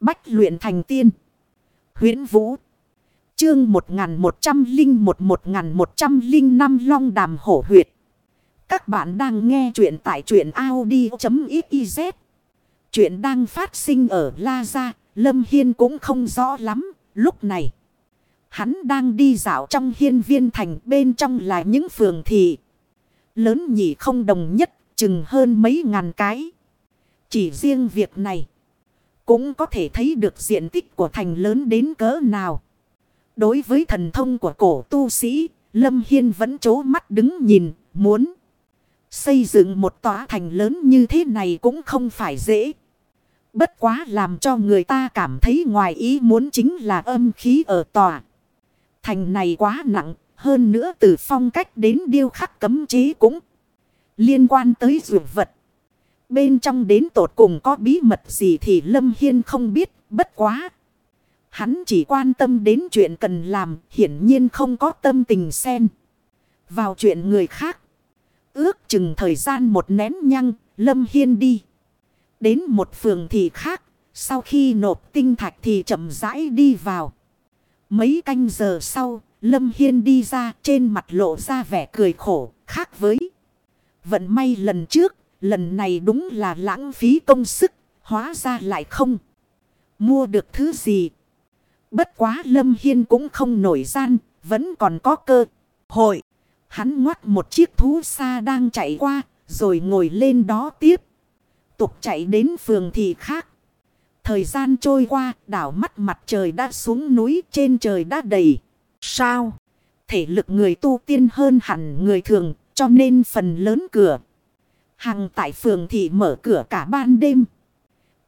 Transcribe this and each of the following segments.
Bách luyện thành tiên. huyễn Vũ. Chương 1101-1105 Long Đàm Hổ Huyệt. Các bạn đang nghe truyện tại truyện Audi.xyz. Chuyện đang phát sinh ở La Gia, Lâm Hiên cũng không rõ lắm, lúc này. Hắn đang đi dạo trong hiên viên thành bên trong là những phường thị. Lớn nhỉ không đồng nhất, chừng hơn mấy ngàn cái. Chỉ riêng việc này, cũng có thể thấy được diện tích của thành lớn đến cỡ nào. Đối với thần thông của cổ tu sĩ, Lâm Hiên vẫn chố mắt đứng nhìn, muốn xây dựng một tòa thành lớn như thế này cũng không phải dễ. Bất quá làm cho người ta cảm thấy ngoài ý muốn chính là âm khí ở tòa. Thành này quá nặng, hơn nữa từ phong cách đến điêu khắc cấm chế cũng liên quan tới dược vật. Bên trong đến tột cùng có bí mật gì thì Lâm Hiên không biết, bất quá. Hắn chỉ quan tâm đến chuyện cần làm, hiển nhiên không có tâm tình xen. Vào chuyện người khác. Ước chừng thời gian một nén nhăng, Lâm Hiên đi. Đến một phường thị khác, sau khi nộp tinh thạch thì chậm rãi đi vào. Mấy canh giờ sau, Lâm Hiên đi ra trên mặt lộ ra vẻ cười khổ, khác với. Vận may lần trước, lần này đúng là lãng phí công sức, hóa ra lại không. Mua được thứ gì. Bất quá Lâm Hiên cũng không nổi gian, vẫn còn có cơ. Hội, hắn ngoắt một chiếc thú xa đang chạy qua, rồi ngồi lên đó tiếp. Tục chạy đến phường thị khác. Thời gian trôi qua, đảo mắt mặt trời đã xuống núi, trên trời đã đầy. Sao? Thể lực người tu tiên hơn hẳn người thường, cho nên phần lớn cửa hằng tại phường thì mở cửa cả ban đêm.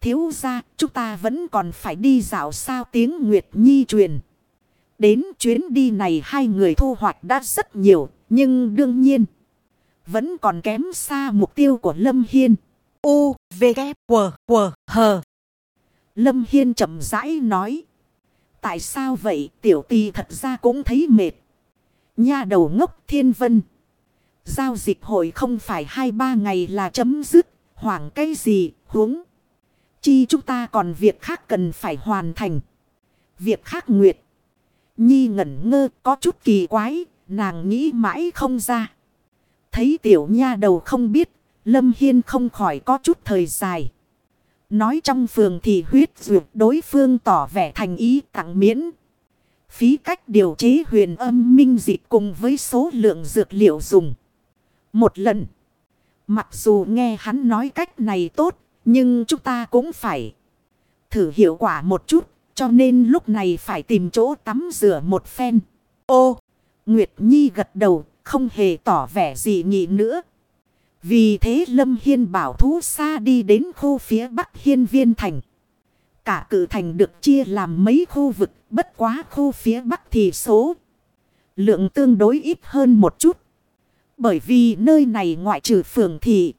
Thiếu ra, chúng ta vẫn còn phải đi dạo sao tiếng Nguyệt Nhi truyền. Đến chuyến đi này hai người thu hoạch đã rất nhiều, nhưng đương nhiên, vẫn còn kém xa mục tiêu của Lâm Hiên. U, V, K, W, W, H. Lâm Hiên chậm rãi nói. Tại sao vậy tiểu tì thật ra cũng thấy mệt. Nha đầu ngốc thiên vân. Giao dịch hội không phải hai ba ngày là chấm dứt. Hoảng cái gì, huống. Chi chúng ta còn việc khác cần phải hoàn thành. Việc khác nguyệt. Nhi ngẩn ngơ, có chút kỳ quái. Nàng nghĩ mãi không ra. Thấy tiểu nha đầu không biết. Lâm Hiên không khỏi có chút thời dài. Nói trong phường thì huyết dược đối phương tỏ vẻ thành ý tặng miễn. Phí cách điều chế huyền âm minh dịch cùng với số lượng dược liệu dùng. Một lần. Mặc dù nghe hắn nói cách này tốt. Nhưng chúng ta cũng phải thử hiệu quả một chút. Cho nên lúc này phải tìm chỗ tắm rửa một phen. Ô! Nguyệt Nhi gật đầu. Không hề tỏ vẻ gì nghị nữa. Vì thế Lâm Hiên bảo thú xa đi đến khu phía Bắc Hiên Viên Thành. Cả cử thành được chia làm mấy khu vực, bất quá khu phía Bắc thì số lượng tương đối ít hơn một chút. Bởi vì nơi này ngoại trừ phường thị,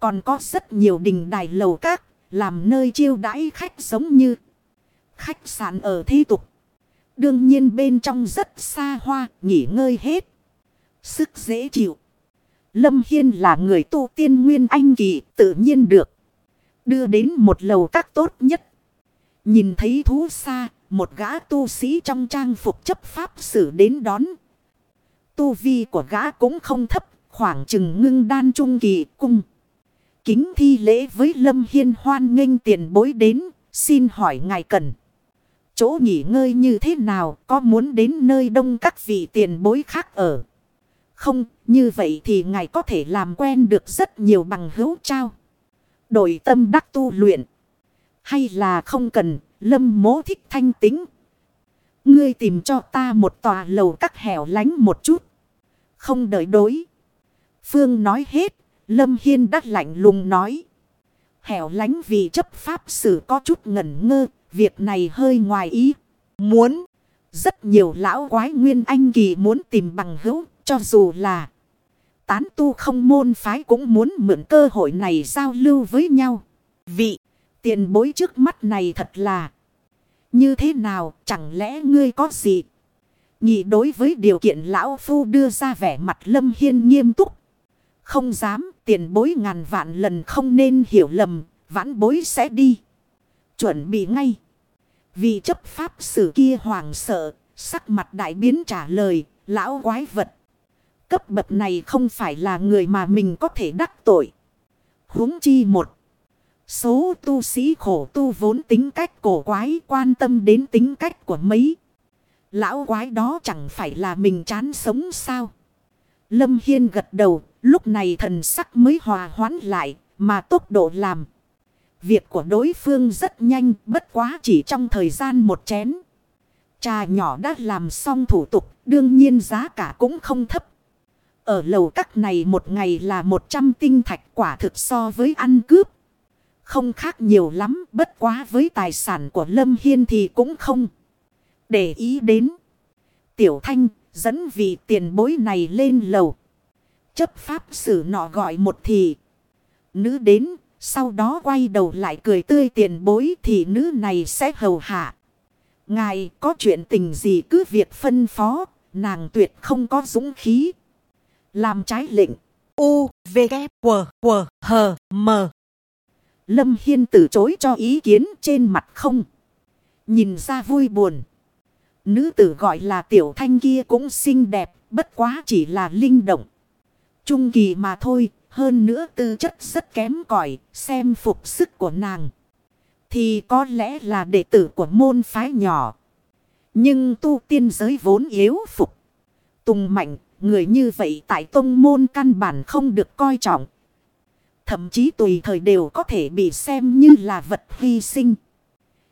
còn có rất nhiều đình đài lầu các, làm nơi chiêu đãi khách giống như khách sạn ở thế tục. Đương nhiên bên trong rất xa hoa, nghỉ ngơi hết. Sức dễ chịu. Lâm Hiên là người tu tiên nguyên anh kỳ tự nhiên được. Đưa đến một lầu các tốt nhất. Nhìn thấy thú xa, một gã tu sĩ trong trang phục chấp pháp sử đến đón. Tu vi của gã cũng không thấp, khoảng chừng ngưng đan trung kỳ cung. Kính thi lễ với Lâm Hiên hoan nghênh tiền bối đến, xin hỏi ngài cần. Chỗ nghỉ ngơi như thế nào, có muốn đến nơi đông các vị tiền bối khác ở? Không, như vậy thì ngài có thể làm quen được rất nhiều bằng hữu trao. Đổi tâm đắc tu luyện. Hay là không cần, lâm mố thích thanh tính. Ngươi tìm cho ta một tòa lầu các hẻo lánh một chút. Không đợi đối. Phương nói hết, lâm hiên đắt lạnh lùng nói. Hẻo lánh vì chấp pháp xử có chút ngẩn ngơ, việc này hơi ngoài ý. Muốn, rất nhiều lão quái nguyên anh kỳ muốn tìm bằng hữu, cho dù là tán tu không môn phái cũng muốn mượn cơ hội này giao lưu với nhau. Vị tiền bối trước mắt này thật là như thế nào chẳng lẽ ngươi có gì? Nhị đối với điều kiện lão phu đưa ra vẻ mặt lâm hiên nghiêm túc. Không dám tiền bối ngàn vạn lần không nên hiểu lầm, vãn bối sẽ đi. Chuẩn bị ngay. vì chấp pháp sử kia hoàng sợ, sắc mặt đại biến trả lời, lão quái vật. Cấp bậc này không phải là người mà mình có thể đắc tội. huống chi một. Số tu sĩ khổ tu vốn tính cách cổ quái quan tâm đến tính cách của mấy. Lão quái đó chẳng phải là mình chán sống sao. Lâm Hiên gật đầu, lúc này thần sắc mới hòa hoãn lại, mà tốc độ làm. Việc của đối phương rất nhanh, bất quá chỉ trong thời gian một chén. Trà nhỏ đã làm xong thủ tục, đương nhiên giá cả cũng không thấp. Ở lầu các này một ngày là 100 tinh thạch quả thực so với ăn cướp. Không khác nhiều lắm, bất quá với tài sản của Lâm Hiên thì cũng không. Để ý đến. Tiểu Thanh dẫn vị tiền bối này lên lầu. Chấp pháp sử nọ gọi một thì. Nữ đến, sau đó quay đầu lại cười tươi tiền bối thì nữ này sẽ hầu hạ. Ngài có chuyện tình gì cứ việc phân phó, nàng tuyệt không có dũng khí. Làm trái lệnh. U, V, K, W, W, H, M. Lâm Hiên từ chối cho ý kiến trên mặt không. Nhìn ra vui buồn. Nữ tử gọi là tiểu thanh kia cũng xinh đẹp, bất quá chỉ là linh động. Trung kỳ mà thôi, hơn nữa tư chất rất kém cỏi xem phục sức của nàng. Thì có lẽ là đệ tử của môn phái nhỏ. Nhưng tu tiên giới vốn yếu phục. Tùng mạnh, người như vậy tại tông môn căn bản không được coi trọng. Thậm chí tùy thời đều có thể bị xem như là vật hy sinh.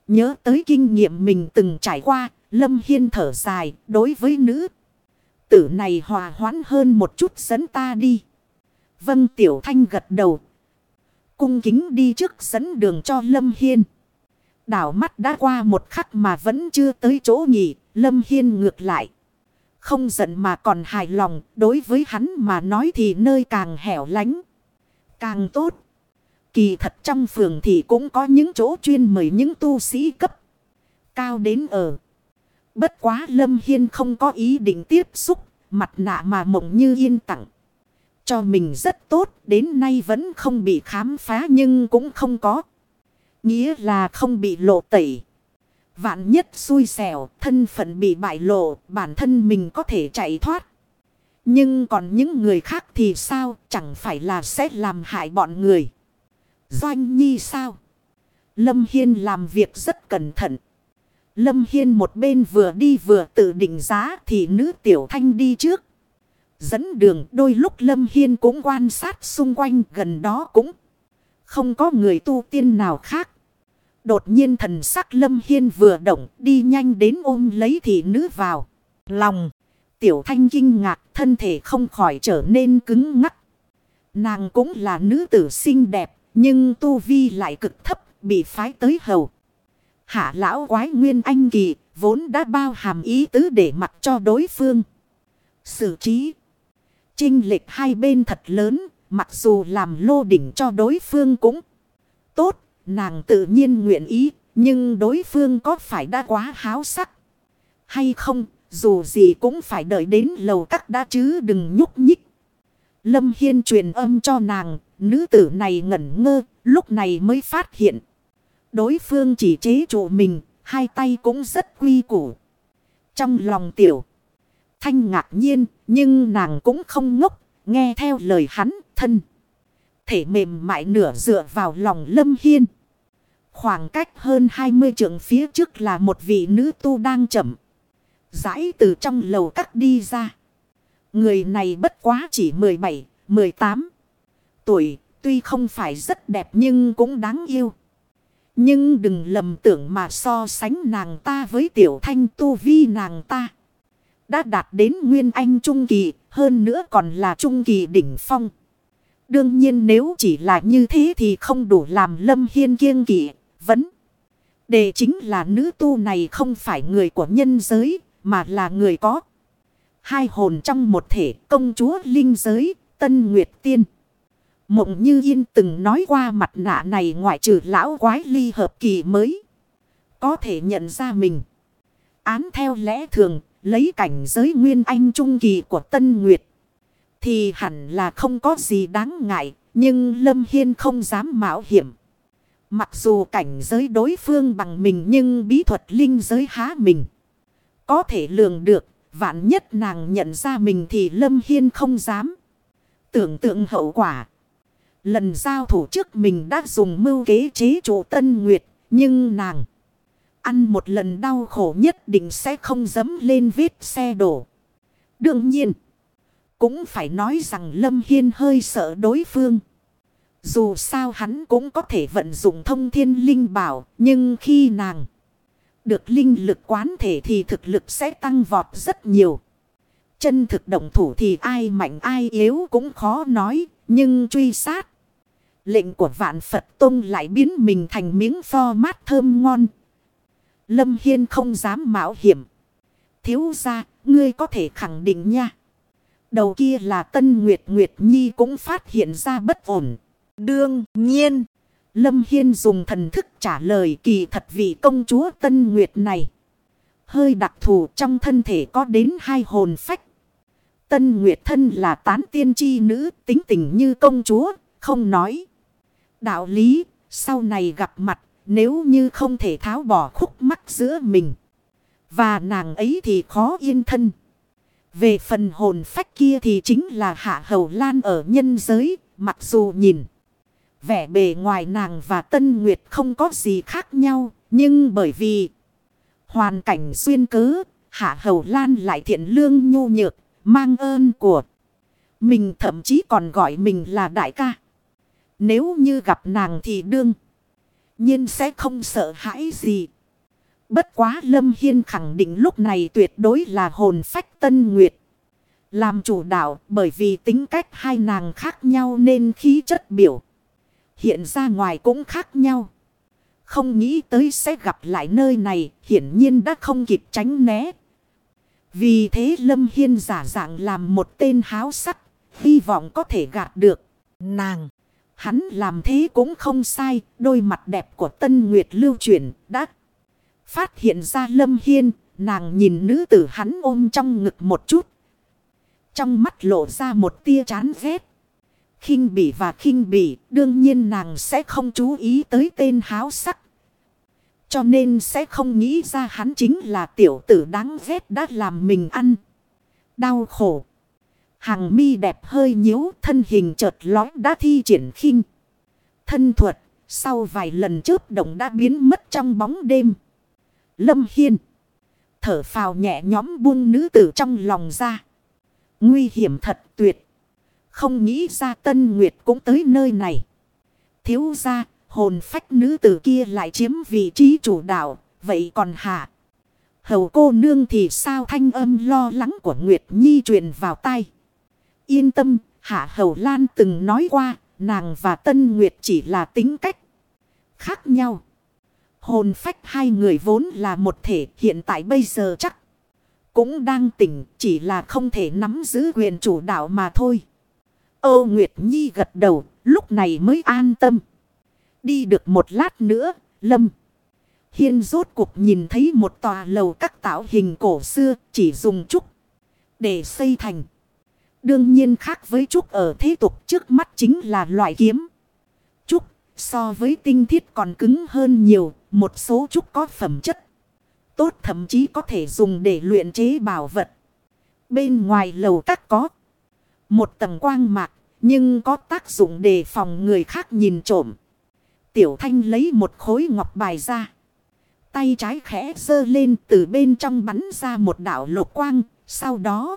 Nhớ tới kinh nghiệm mình từng trải qua, Lâm Hiên thở dài, đối với nữ. Tử này hòa hoãn hơn một chút, dẫn ta đi. Vâng Tiểu Thanh gật đầu. Cung kính đi trước, dẫn đường cho Lâm Hiên. Đảo mắt đã qua một khắc mà vẫn chưa tới chỗ nhỉ. Lâm Hiên ngược lại. Không giận mà còn hài lòng. Đối với hắn mà nói thì nơi càng hẻo lánh. Càng tốt. Kỳ thật trong phường thì cũng có những chỗ chuyên mời những tu sĩ cấp. Cao đến ở. Bất quá Lâm Hiên không có ý định tiếp xúc. Mặt nạ mà mộng như yên tặng cho mình rất tốt, đến nay vẫn không bị khám phá nhưng cũng không có. Nghĩa là không bị lộ tẩy. Vạn nhất xui xẻo, thân phận bị bại lộ, bản thân mình có thể chạy thoát. Nhưng còn những người khác thì sao, chẳng phải là sẽ làm hại bọn người. Doanh nhi sao? Lâm Hiên làm việc rất cẩn thận. Lâm Hiên một bên vừa đi vừa tự định giá thì nữ tiểu thanh đi trước. Dẫn đường đôi lúc Lâm Hiên cũng quan sát xung quanh gần đó cũng không có người tu tiên nào khác. Đột nhiên thần sắc Lâm Hiên vừa động đi nhanh đến ôm lấy thị nữ vào. Lòng, tiểu thanh kinh ngạc thân thể không khỏi trở nên cứng ngắc. Nàng cũng là nữ tử xinh đẹp nhưng tu vi lại cực thấp bị phái tới hầu. Hạ lão quái nguyên anh kỳ vốn đã bao hàm ý tứ để mặc cho đối phương. Xử trí. Trinh lệch hai bên thật lớn, mặc dù làm lô đỉnh cho đối phương cũng tốt, nàng tự nhiên nguyện ý, nhưng đối phương có phải đã quá háo sắc hay không, dù gì cũng phải đợi đến lầu các đã chứ đừng nhúc nhích. Lâm Hiên truyền âm cho nàng, nữ tử này ngẩn ngơ, lúc này mới phát hiện. Đối phương chỉ chế trụ mình, hai tay cũng rất quy củ. Trong lòng tiểu. Thanh ngạc nhiên, nhưng nàng cũng không ngốc, nghe theo lời hắn, thân. Thể mềm mại nửa dựa vào lòng lâm hiên. Khoảng cách hơn 20 trượng phía trước là một vị nữ tu đang chậm. Giải từ trong lầu cắt đi ra. Người này bất quá chỉ 17, 18 tuổi, tuy không phải rất đẹp nhưng cũng đáng yêu. Nhưng đừng lầm tưởng mà so sánh nàng ta với tiểu thanh tu vi nàng ta. Đã đạt đến nguyên anh trung kỳ, hơn nữa còn là trung kỳ đỉnh phong. Đương nhiên nếu chỉ là như thế thì không đủ làm lâm hiên kiêng kỵ, vấn. Đề chính là nữ tu này không phải người của nhân giới, mà là người có. Hai hồn trong một thể công chúa linh giới, tân nguyệt tiên. Mộng như yên từng nói qua mặt nạ này ngoại trừ lão quái ly hợp kỳ mới. Có thể nhận ra mình. Án theo lẽ thường Lấy cảnh giới nguyên anh trung kỳ của Tân Nguyệt. Thì hẳn là không có gì đáng ngại. Nhưng Lâm Hiên không dám mạo hiểm. Mặc dù cảnh giới đối phương bằng mình nhưng bí thuật linh giới há mình. Có thể lường được, vạn nhất nàng nhận ra mình thì Lâm Hiên không dám. Tưởng tượng hậu quả. Lần giao thủ trước mình đã dùng mưu kế chế chủ Tân Nguyệt, nhưng nàng ăn một lần đau khổ nhất định sẽ không dấm lên vết xe đổ. Đương nhiên, cũng phải nói rằng Lâm Hiên hơi sợ đối phương. Dù sao hắn cũng có thể vận dụng thông thiên linh bảo, nhưng khi nàng được linh lực quán thể thì thực lực sẽ tăng vọt rất nhiều. Chân thực động thủ thì ai mạnh ai yếu cũng khó nói, nhưng truy sát. Lệnh của vạn Phật Tông lại biến mình thành miếng pho mát thơm ngon. Lâm Hiên không dám mạo hiểm. Thiếu ra, ngươi có thể khẳng định nha. Đầu kia là Tân Nguyệt Nguyệt Nhi cũng phát hiện ra bất ổn. Đương nhiên, Lâm Hiên dùng thần thức trả lời kỳ thật vị công chúa Tân Nguyệt này. Hơi đặc thù trong thân thể có đến hai hồn phách. Tân Nguyệt thân là tán tiên chi nữ tính tình như công chúa, không nói. Đạo lý, sau này gặp mặt, nếu như không thể tháo bỏ khúc mắc giữa mình. Và nàng ấy thì khó yên thân. Về phần hồn phách kia thì chính là Hạ Hầu Lan ở nhân giới, mặc dù nhìn. Vẻ bề ngoài nàng và Tân Nguyệt không có gì khác nhau, nhưng bởi vì hoàn cảnh xuyên cớ, Hạ Hầu Lan lại thiện lương nhu nhược, mang ơn của mình, thậm chí còn gọi mình là đại ca. Nếu như gặp nàng thì đương nhiên sẽ không sợ hãi gì. Bất quá Lâm Hiên khẳng định lúc này tuyệt đối là hồn phách Tân Nguyệt. Làm chủ đạo, bởi vì tính cách hai nàng khác nhau nên khí chất biểu. Hiện ra ngoài cũng khác nhau. Không nghĩ tới sẽ gặp lại nơi này, hiển nhiên đã không kịp tránh né. Vì thế Lâm Hiên giả dạng làm một tên háo sắc. Hy vọng có thể gạt được nàng. Hắn làm thế cũng không sai. Đôi mặt đẹp của Tân Nguyệt lưu chuyển đã phát hiện ra Lâm Hiên. Nàng nhìn nữ tử hắn ôm trong ngực một chút. Trong mắt lộ ra một tia chán ghét khinh bỉ và khinh bỉ, đương nhiên nàng sẽ không chú ý tới tên háo sắc. Cho nên sẽ không nghĩ ra hắn chính là tiểu tử đáng ghét đã làm mình ăn. Đau khổ. Hàng mi đẹp hơi nhíu thân hình chợt lói đã thi triển khinh. Thân thuật, sau vài lần chớp động đã biến mất trong bóng đêm. Lâm Hiên. Thở phào nhẹ nhóm buông nữ tử trong lòng ra. Nguy hiểm thật tuyệt. Không nghĩ ra Tân Nguyệt cũng tới nơi này. Thiếu ra, hồn phách nữ tử kia lại chiếm vị trí chủ đạo. Vậy còn hạ? Hầu cô nương thì sao thanh âm lo lắng của Nguyệt Nhi truyền vào tay. Yên tâm, hạ hầu lan từng nói qua, nàng và Tân Nguyệt chỉ là tính cách khác nhau. Hồn phách hai người vốn là một thể hiện tại bây giờ chắc cũng đang tỉnh chỉ là không thể nắm giữ quyền chủ đạo mà thôi. Âu Nguyệt Nhi gật đầu, lúc này mới an tâm. Đi được một lát nữa, Lâm. Hiên rốt cuộc nhìn thấy một tòa lầu các tạo hình cổ xưa chỉ dùng trúc để xây thành. Đương nhiên khác với trúc ở thế tục trước mắt chính là loại kiếm. Trúc so với tinh thiết còn cứng hơn nhiều, một số trúc có phẩm chất. Tốt thậm chí có thể dùng để luyện chế bảo vật. Bên ngoài lầu các có một tầng quang mạc, nhưng có tác dụng đề phòng người khác nhìn trộm. Tiểu thanh lấy một khối ngọc bài ra. Tay trái khẽ dơ lên từ bên trong bắn ra một đảo lục quang. Sau đó,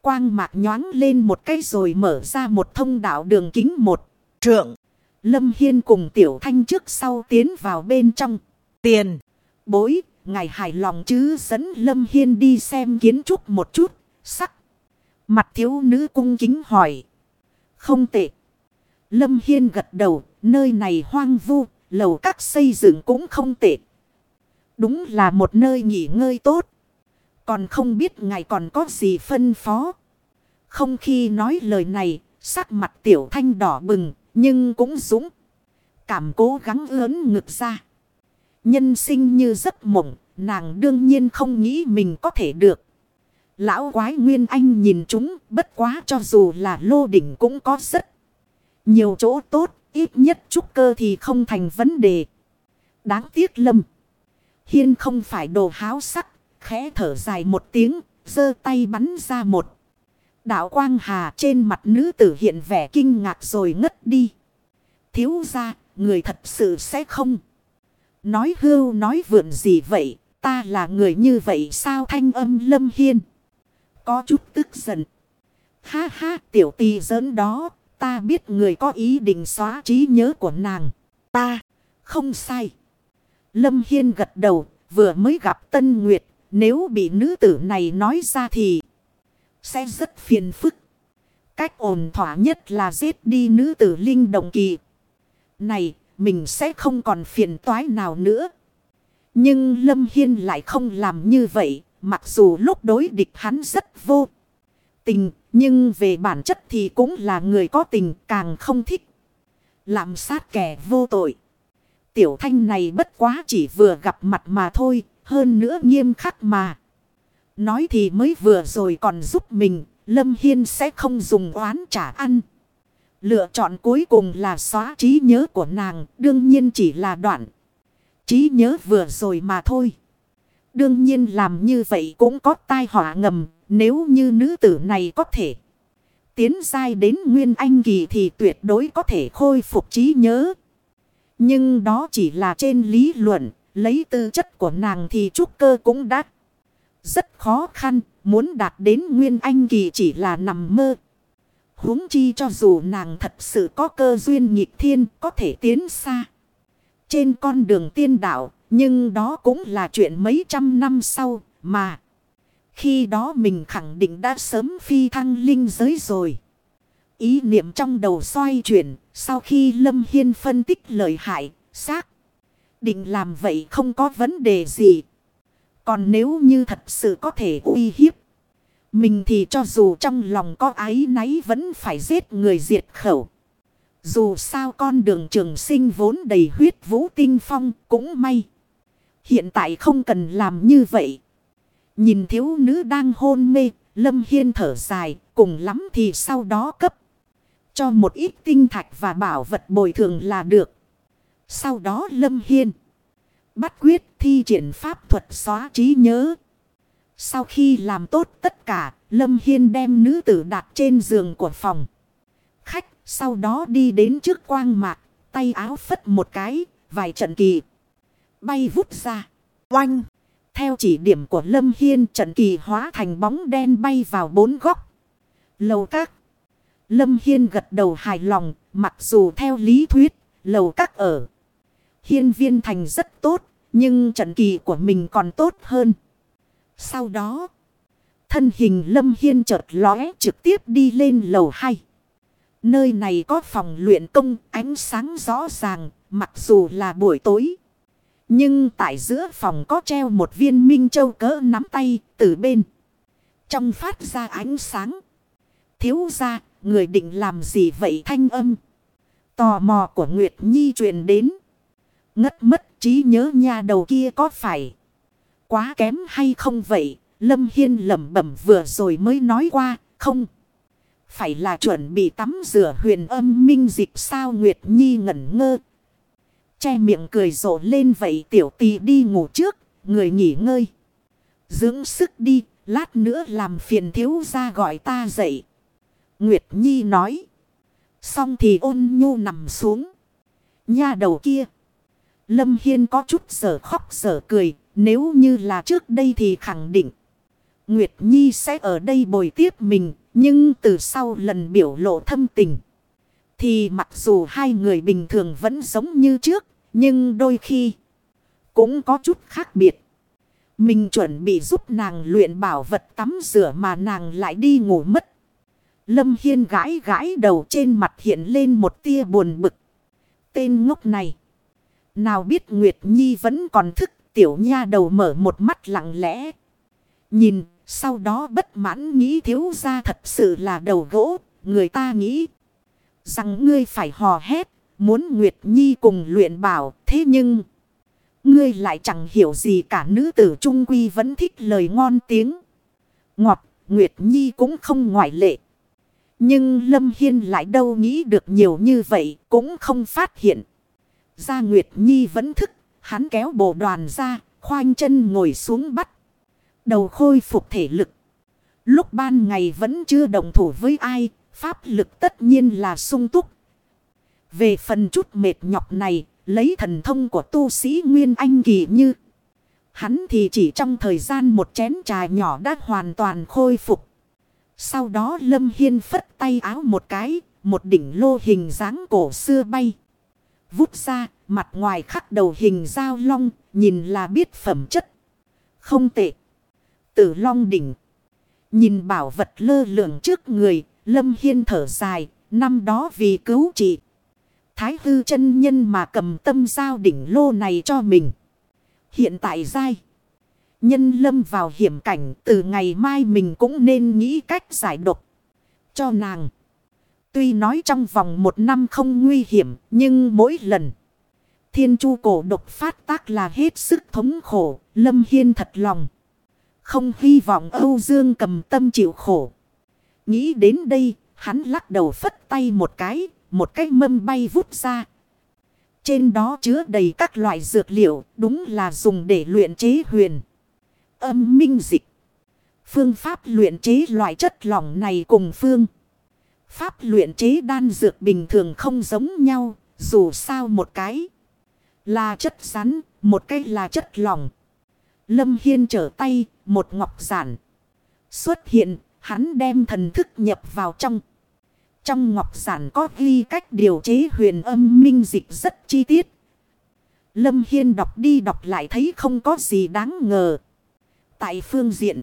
quang mạc nhoáng lên một cái rồi mở ra một thông đạo đường kính một trượng. Lâm Hiên cùng Tiểu Thanh trước sau tiến vào bên trong. Tiền, bối, ngài hài lòng chứ dẫn Lâm Hiên đi xem kiến trúc một chút, sắc. Mặt thiếu nữ cung kính hỏi. Không tệ. Lâm Hiên gật đầu, nơi này hoang vu, lầu các xây dựng cũng không tệ. Đúng là một nơi nghỉ ngơi tốt. Còn không biết ngài còn có gì phân phó. Không khi nói lời này, sắc mặt tiểu thanh đỏ bừng, nhưng cũng dũng. Cảm cố gắng lớn ngực ra. Nhân sinh như giấc mộng, nàng đương nhiên không nghĩ mình có thể được. Lão quái Nguyên Anh nhìn chúng bất quá cho dù là lô đỉnh cũng có rất nhiều chỗ tốt. Ít nhất trúc cơ thì không thành vấn đề. Đáng tiếc Lâm. Hiên không phải đồ háo sắc. Khẽ thở dài một tiếng. giơ tay bắn ra một. Đạo quang hà trên mặt nữ tử hiện vẻ kinh ngạc rồi ngất đi. Thiếu ra, người thật sự sẽ không. Nói hưu nói vượn gì vậy, ta là người như vậy sao thanh âm lâm hiên. Có chút tức giận. Ha ha tiểu tì giỡn đó, ta biết người có ý định xóa trí nhớ của nàng. Ta, không sai. Lâm Hiên gật đầu, vừa mới gặp Tân Nguyệt, nếu bị nữ tử này nói ra thì sẽ rất phiền phức. Cách ổn thỏa nhất là giết đi nữ tử linh đồng kỳ. Này, mình sẽ không còn phiền toái nào nữa. Nhưng Lâm Hiên lại không làm như vậy, mặc dù lúc đối địch hắn rất vô tình, nhưng về bản chất thì cũng là người có tình càng không thích. Làm sát kẻ vô tội. Tiểu thanh này bất quá chỉ vừa gặp mặt mà thôi, hơn nữa nghiêm khắc mà. Nói thì mới vừa rồi còn giúp mình, Lâm Hiên sẽ không dùng oán trả ăn. Lựa chọn cuối cùng là xóa trí nhớ của nàng, đương nhiên chỉ là đoạn. Trí nhớ vừa rồi mà thôi. Đương nhiên làm như vậy cũng có tai họa ngầm, nếu như nữ tử này có thể tiến dai đến Nguyên Anh Kỳ thì tuyệt đối có thể khôi phục trí nhớ. Nhưng đó chỉ là trên lý luận, lấy tư chất của nàng thì trúc cơ cũng đã rất khó khăn, muốn đạt đến Nguyên Anh Kỳ chỉ là nằm mơ. huống chi cho dù nàng thật sự có cơ duyên nghịch thiên có thể tiến xa. Trên con đường tiên đạo, nhưng đó cũng là chuyện mấy trăm năm sau mà. Khi đó mình khẳng định đã sớm phi thăng linh giới rồi. Ý niệm trong đầu xoay chuyển, sau khi Lâm Hiên phân tích lợi hại, xác. Định làm vậy không có vấn đề gì. Còn nếu như thật sự có thể uy hiếp. Mình thì cho dù trong lòng có ái náy vẫn phải giết người diệt khẩu. Dù sao con đường trường sinh vốn đầy huyết vũ tinh phong cũng may. Hiện tại không cần làm như vậy. Nhìn thiếu nữ đang hôn mê, Lâm Hiên thở dài, cùng lắm thì sau đó cấp. Cho một ít tinh thạch và bảo vật bồi thường là được. Sau đó Lâm Hiên bắt quyết thi triển pháp thuật xóa trí nhớ. Sau khi làm tốt tất cả, Lâm Hiên đem nữ tử đặt trên giường của phòng. Khách sau đó đi đến trước quang mạc, tay áo phất một cái, vài trận kỳ. Bay vút ra, oanh. Theo chỉ điểm của Lâm Hiên trận kỳ hóa thành bóng đen bay vào bốn góc. Lầu các. Lâm Hiên gật đầu hài lòng, mặc dù theo lý thuyết, lầu các ở. Hiên viên thành rất tốt, nhưng trận kỳ của mình còn tốt hơn. Sau đó, thân hình Lâm Hiên chợt lóe trực tiếp đi lên lầu 2. Nơi này có phòng luyện công, ánh sáng rõ ràng, mặc dù là buổi tối. Nhưng tại giữa phòng có treo một viên minh châu cỡ nắm tay từ bên. Trong phát ra ánh sáng. Thiếu ra, người định làm gì vậy thanh âm. Tò mò của Nguyệt Nhi truyền đến. Ngất mất trí nhớ nhà đầu kia có phải. Quá kém hay không vậy? Lâm Hiên lẩm bẩm vừa rồi mới nói qua. Không. Phải là chuẩn bị tắm rửa huyền âm minh dịch sao Nguyệt Nhi ngẩn ngơ. Che miệng cười rộ lên vậy tiểu tì đi ngủ trước. Người nghỉ ngơi. Dưỡng sức đi. Lát nữa làm phiền thiếu ra gọi ta dậy. Nguyệt Nhi nói. Xong thì ôn nhu nằm xuống. Nha đầu kia. Lâm Hiên có chút sở khóc sở cười. Nếu như là trước đây thì khẳng định. Nguyệt Nhi sẽ ở đây bồi tiếp mình. Nhưng từ sau lần biểu lộ thâm tình. Thì mặc dù hai người bình thường vẫn giống như trước. Nhưng đôi khi. Cũng có chút khác biệt. Mình chuẩn bị giúp nàng luyện bảo vật tắm rửa mà nàng lại đi ngủ mất. Lâm Hiên gãi gãi đầu trên mặt hiện lên một tia buồn bực. Tên ngốc này. Nào biết Nguyệt Nhi vẫn còn thức, tiểu nha đầu mở một mắt lặng lẽ. Nhìn, sau đó bất mãn nghĩ thiếu ra thật sự là đầu gỗ. Người ta nghĩ rằng ngươi phải hò hét. Muốn Nguyệt Nhi cùng luyện bảo thế nhưng. Ngươi lại chẳng hiểu gì cả nữ tử trung quy vẫn thích lời ngon tiếng. Ngọt Nguyệt Nhi cũng không ngoại lệ. Nhưng Lâm Hiên lại đâu nghĩ được nhiều như vậy cũng không phát hiện. Gia Nguyệt Nhi vẫn thức, hắn kéo bộ đoàn ra, khoanh chân ngồi xuống bắt. Đầu khôi phục thể lực. Lúc ban ngày vẫn chưa đồng thủ với ai, pháp lực tất nhiên là sung túc. Về phần chút mệt nhọc này, lấy thần thông của tu sĩ Nguyên Anh Kỳ như. Hắn thì chỉ trong thời gian một chén trà nhỏ đã hoàn toàn khôi phục. Sau đó Lâm Hiên phất tay áo một cái, một đỉnh lô hình dáng cổ xưa bay. Vút ra, mặt ngoài khắc đầu hình dao long, nhìn là biết phẩm chất. Không tệ. Tử long đỉnh. Nhìn bảo vật lơ lượng trước người, Lâm Hiên thở dài, năm đó vì cứu trị. Thái hư chân nhân mà cầm tâm giao đỉnh lô này cho mình. Hiện tại dai. Nhân lâm vào hiểm cảnh từ ngày mai mình cũng nên nghĩ cách giải độc. Cho nàng. Tuy nói trong vòng một năm không nguy hiểm nhưng mỗi lần. Thiên chu cổ độc phát tác là hết sức thống khổ. Lâm Hiên thật lòng. Không hy vọng Âu Dương cầm tâm chịu khổ. Nghĩ đến đây, hắn lắc đầu phất tay một cái, một cái mâm bay vút ra. Trên đó chứa đầy các loại dược liệu, đúng là dùng để luyện chế huyền. Âm minh dịch. Phương pháp luyện chế loại chất lỏng này cùng phương. Pháp luyện chế đan dược bình thường không giống nhau, dù sao một cái là chất rắn, một cái là chất lỏng. Lâm Hiên trở tay, một ngọc giản. Xuất hiện, hắn đem thần thức nhập vào trong. Trong ngọc giản có ghi cách điều chế huyền âm minh dịch rất chi tiết. Lâm Hiên đọc đi đọc lại thấy không có gì đáng ngờ. Tại phương diện,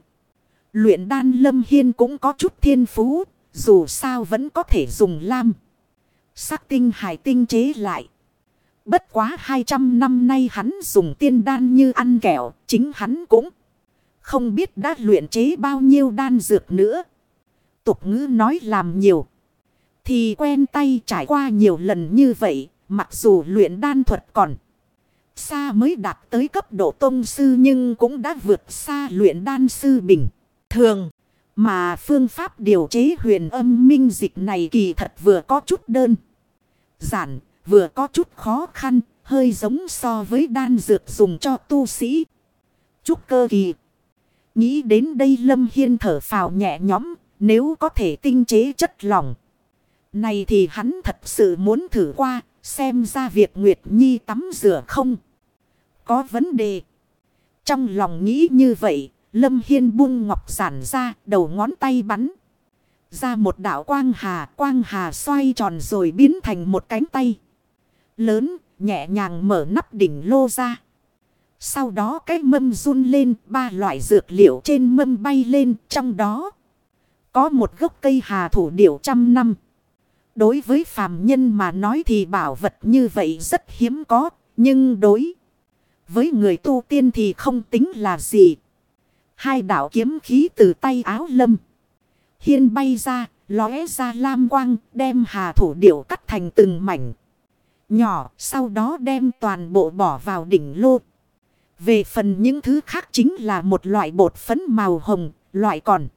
luyện đan Lâm Hiên cũng có chút thiên phú, dù sao vẫn có thể dùng lam. Sắc tinh hải tinh chế lại. Bất quá 200 năm nay hắn dùng tiên đan như ăn kẹo, chính hắn cũng không biết đã luyện chế bao nhiêu đan dược nữa. Tục ngữ nói làm nhiều. Thì quen tay trải qua nhiều lần như vậy, mặc dù luyện đan thuật còn xa mới đạt tới cấp độ tông sư nhưng cũng đã vượt xa luyện đan sư bình thường. Mà phương pháp điều chế huyền âm minh dịch này kỳ thật vừa có chút đơn. Giản, vừa có chút khó khăn, hơi giống so với đan dược dùng cho tu sĩ. Chúc cơ kỳ. Nghĩ đến đây Lâm Hiên thở phào nhẹ nhõm, nếu có thể tinh chế chất lỏng. Này thì hắn thật sự muốn thử qua, xem ra việc Nguyệt Nhi tắm rửa không. Có vấn đề. Trong lòng nghĩ như vậy, Lâm Hiên buông ngọc giản ra, đầu ngón tay bắn. Ra một đảo quang hà, quang hà xoay tròn rồi biến thành một cánh tay. Lớn, nhẹ nhàng mở nắp đỉnh lô ra. Sau đó cái mâm run lên, ba loại dược liệu trên mâm bay lên, trong đó có một gốc cây hà thủ điểu trăm năm. Đối với phàm nhân mà nói thì bảo vật như vậy rất hiếm có, nhưng đối với người tu tiên thì không tính là gì. Hai đạo kiếm khí từ tay áo lâm. Hiên bay ra, lóe ra lam quang, đem hà thủ điểu cắt thành từng mảnh. Nhỏ, sau đó đem toàn bộ bỏ vào đỉnh lô. Về phần những thứ khác chính là một loại bột phấn màu hồng, loại còn.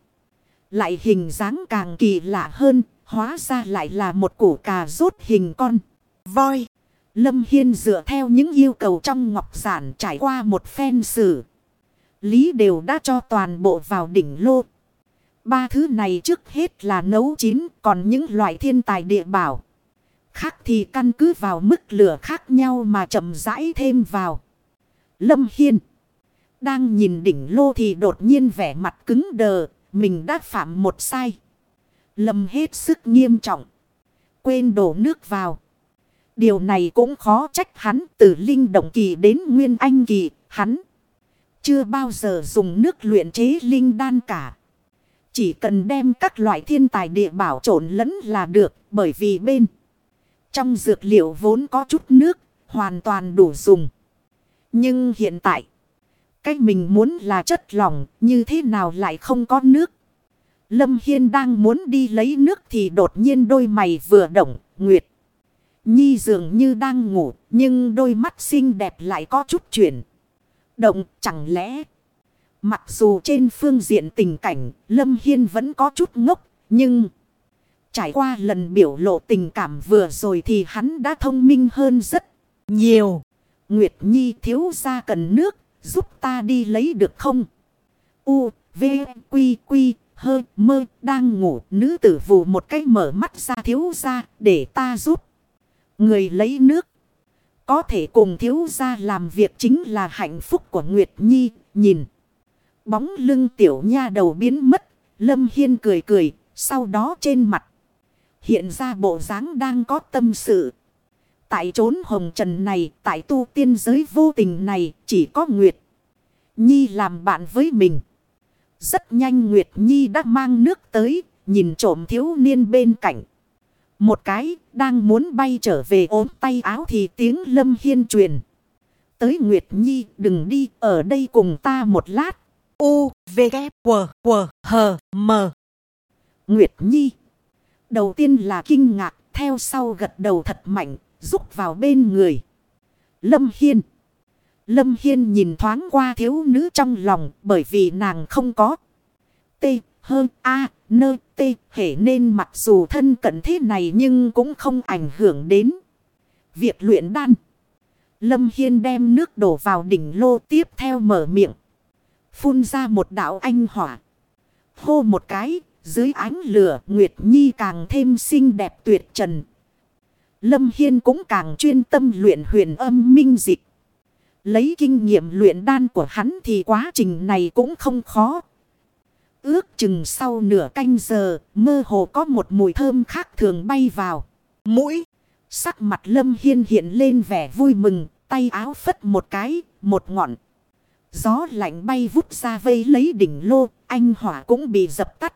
Lại hình dáng càng kỳ lạ hơn, hóa ra lại là một củ cà rốt hình con. Voi. Lâm Hiên dựa theo những yêu cầu trong ngọc giản trải qua một phen xử. Lý đều đã cho toàn bộ vào đỉnh lô. Ba thứ này trước hết là nấu chín, còn những loại thiên tài địa bảo. Khác thì căn cứ vào mức lửa khác nhau mà chậm rãi thêm vào. Lâm Hiên. Đang nhìn đỉnh lô thì đột nhiên vẻ mặt cứng đờ. Mình đã phạm một sai. Lâm hết sức nghiêm trọng. Quên đổ nước vào. Điều này cũng khó trách hắn, từ linh động kỳ đến nguyên anh kỳ. Hắn chưa bao giờ dùng nước luyện chế linh đan cả. Chỉ cần đem các loại thiên tài địa bảo trộn lẫn là được. Bởi vì bên trong dược liệu vốn có chút nước. Hoàn toàn đủ dùng. Nhưng hiện tại. Cách mình muốn là chất lỏng. Như thế nào lại không có nước. Lâm Hiên đang muốn đi lấy nước thì đột nhiên đôi mày vừa động, nguyệt. Nhi dường như đang ngủ, nhưng đôi mắt xinh đẹp lại có chút chuyển. Động chẳng lẽ... Mặc dù trên phương diện tình cảnh, Lâm Hiên vẫn có chút ngốc, nhưng... Trải qua lần biểu lộ tình cảm vừa rồi thì hắn đã thông minh hơn rất nhiều. Nguyệt Nhi thiếu ra cần nước, giúp ta đi lấy được không? U, V, Quy, Quy, Hơ, Mơ, đang ngủ. Nữ tử vụ một cái mở mắt ra thiếu ra để ta giúp. Người lấy nước. Có thể cùng thiếu ra làm việc chính là hạnh phúc của Nguyệt Nhi. Nhìn. Bóng lưng tiểu nha đầu biến mất. Lâm Hiên cười cười. Sau đó trên mặt. Hiện ra bộ dáng đang có tâm sự. Tại trốn hồng trần này. Tại tu tiên giới vô tình này. Chỉ có Nguyệt. Nhi làm bạn với mình. Rất nhanh Nguyệt Nhi đã mang nước tới. Nhìn trộm thiếu niên bên cạnh. Một cái đang muốn bay trở về ốm tay áo thì tiếng lâm hiên truyền. Tới Nguyệt Nhi đừng đi ở đây cùng ta một lát. U, V, K, W, W, H, M. Nguyệt Nhi. Đầu tiên là kinh ngạc, theo sau gật đầu thật mạnh, rúc vào bên người. Lâm Hiên. Lâm Hiên nhìn thoáng qua thiếu nữ trong lòng bởi vì nàng không có. T, hơn A, nơ, T, hệ nên mặc dù thân cận thế này nhưng cũng không ảnh hưởng đến việc luyện đan. Lâm Hiên đem nước đổ vào đỉnh lô tiếp theo mở miệng. Phun ra một đạo anh hỏa. Hô một cái, dưới ánh lửa Nguyệt Nhi càng thêm xinh đẹp tuyệt trần. Lâm Hiên cũng càng chuyên tâm luyện huyền âm minh dịch. Lấy kinh nghiệm luyện đan của hắn thì quá trình này cũng không khó. Ước chừng sau nửa canh giờ, mơ hồ có một mùi thơm khác thường bay vào. Mũi, sắc mặt Lâm Hiên hiện lên vẻ vui mừng, tay áo phất một cái, một ngọn. Gió lạnh bay vút ra vây lấy đỉnh lô, anh hỏa cũng bị dập tắt.